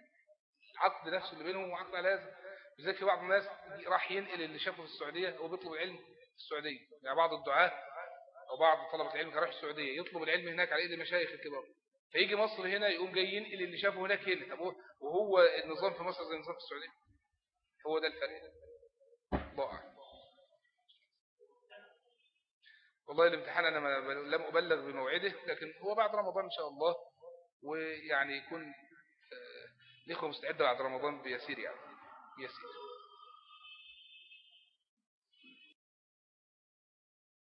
العقد نفسه اللي بينهم وعقد على هذا لذلك بعض الناس راح ينقل اللي شافه في السعودية هو بيطلب العلم في السعودية. يعني بعض الدعاة أو بعض طلبة العلم كان رايح السعودية يطلب العلم هناك على إيد المشايخ الكبار. فيجي مصر هنا يقوم جاي ينقل اللي شافه هناك هنا. طب وهو النظام في مصر زي النظام في السعودية. هو ده الفرق. الله أعلم. والله الامتحان أنا لم أبلغ بموعده لكن هو بعد رمضان إن شاء الله ويعني يكون الإخوة مستعدة بعد رمضان بيسير يعني. يسير.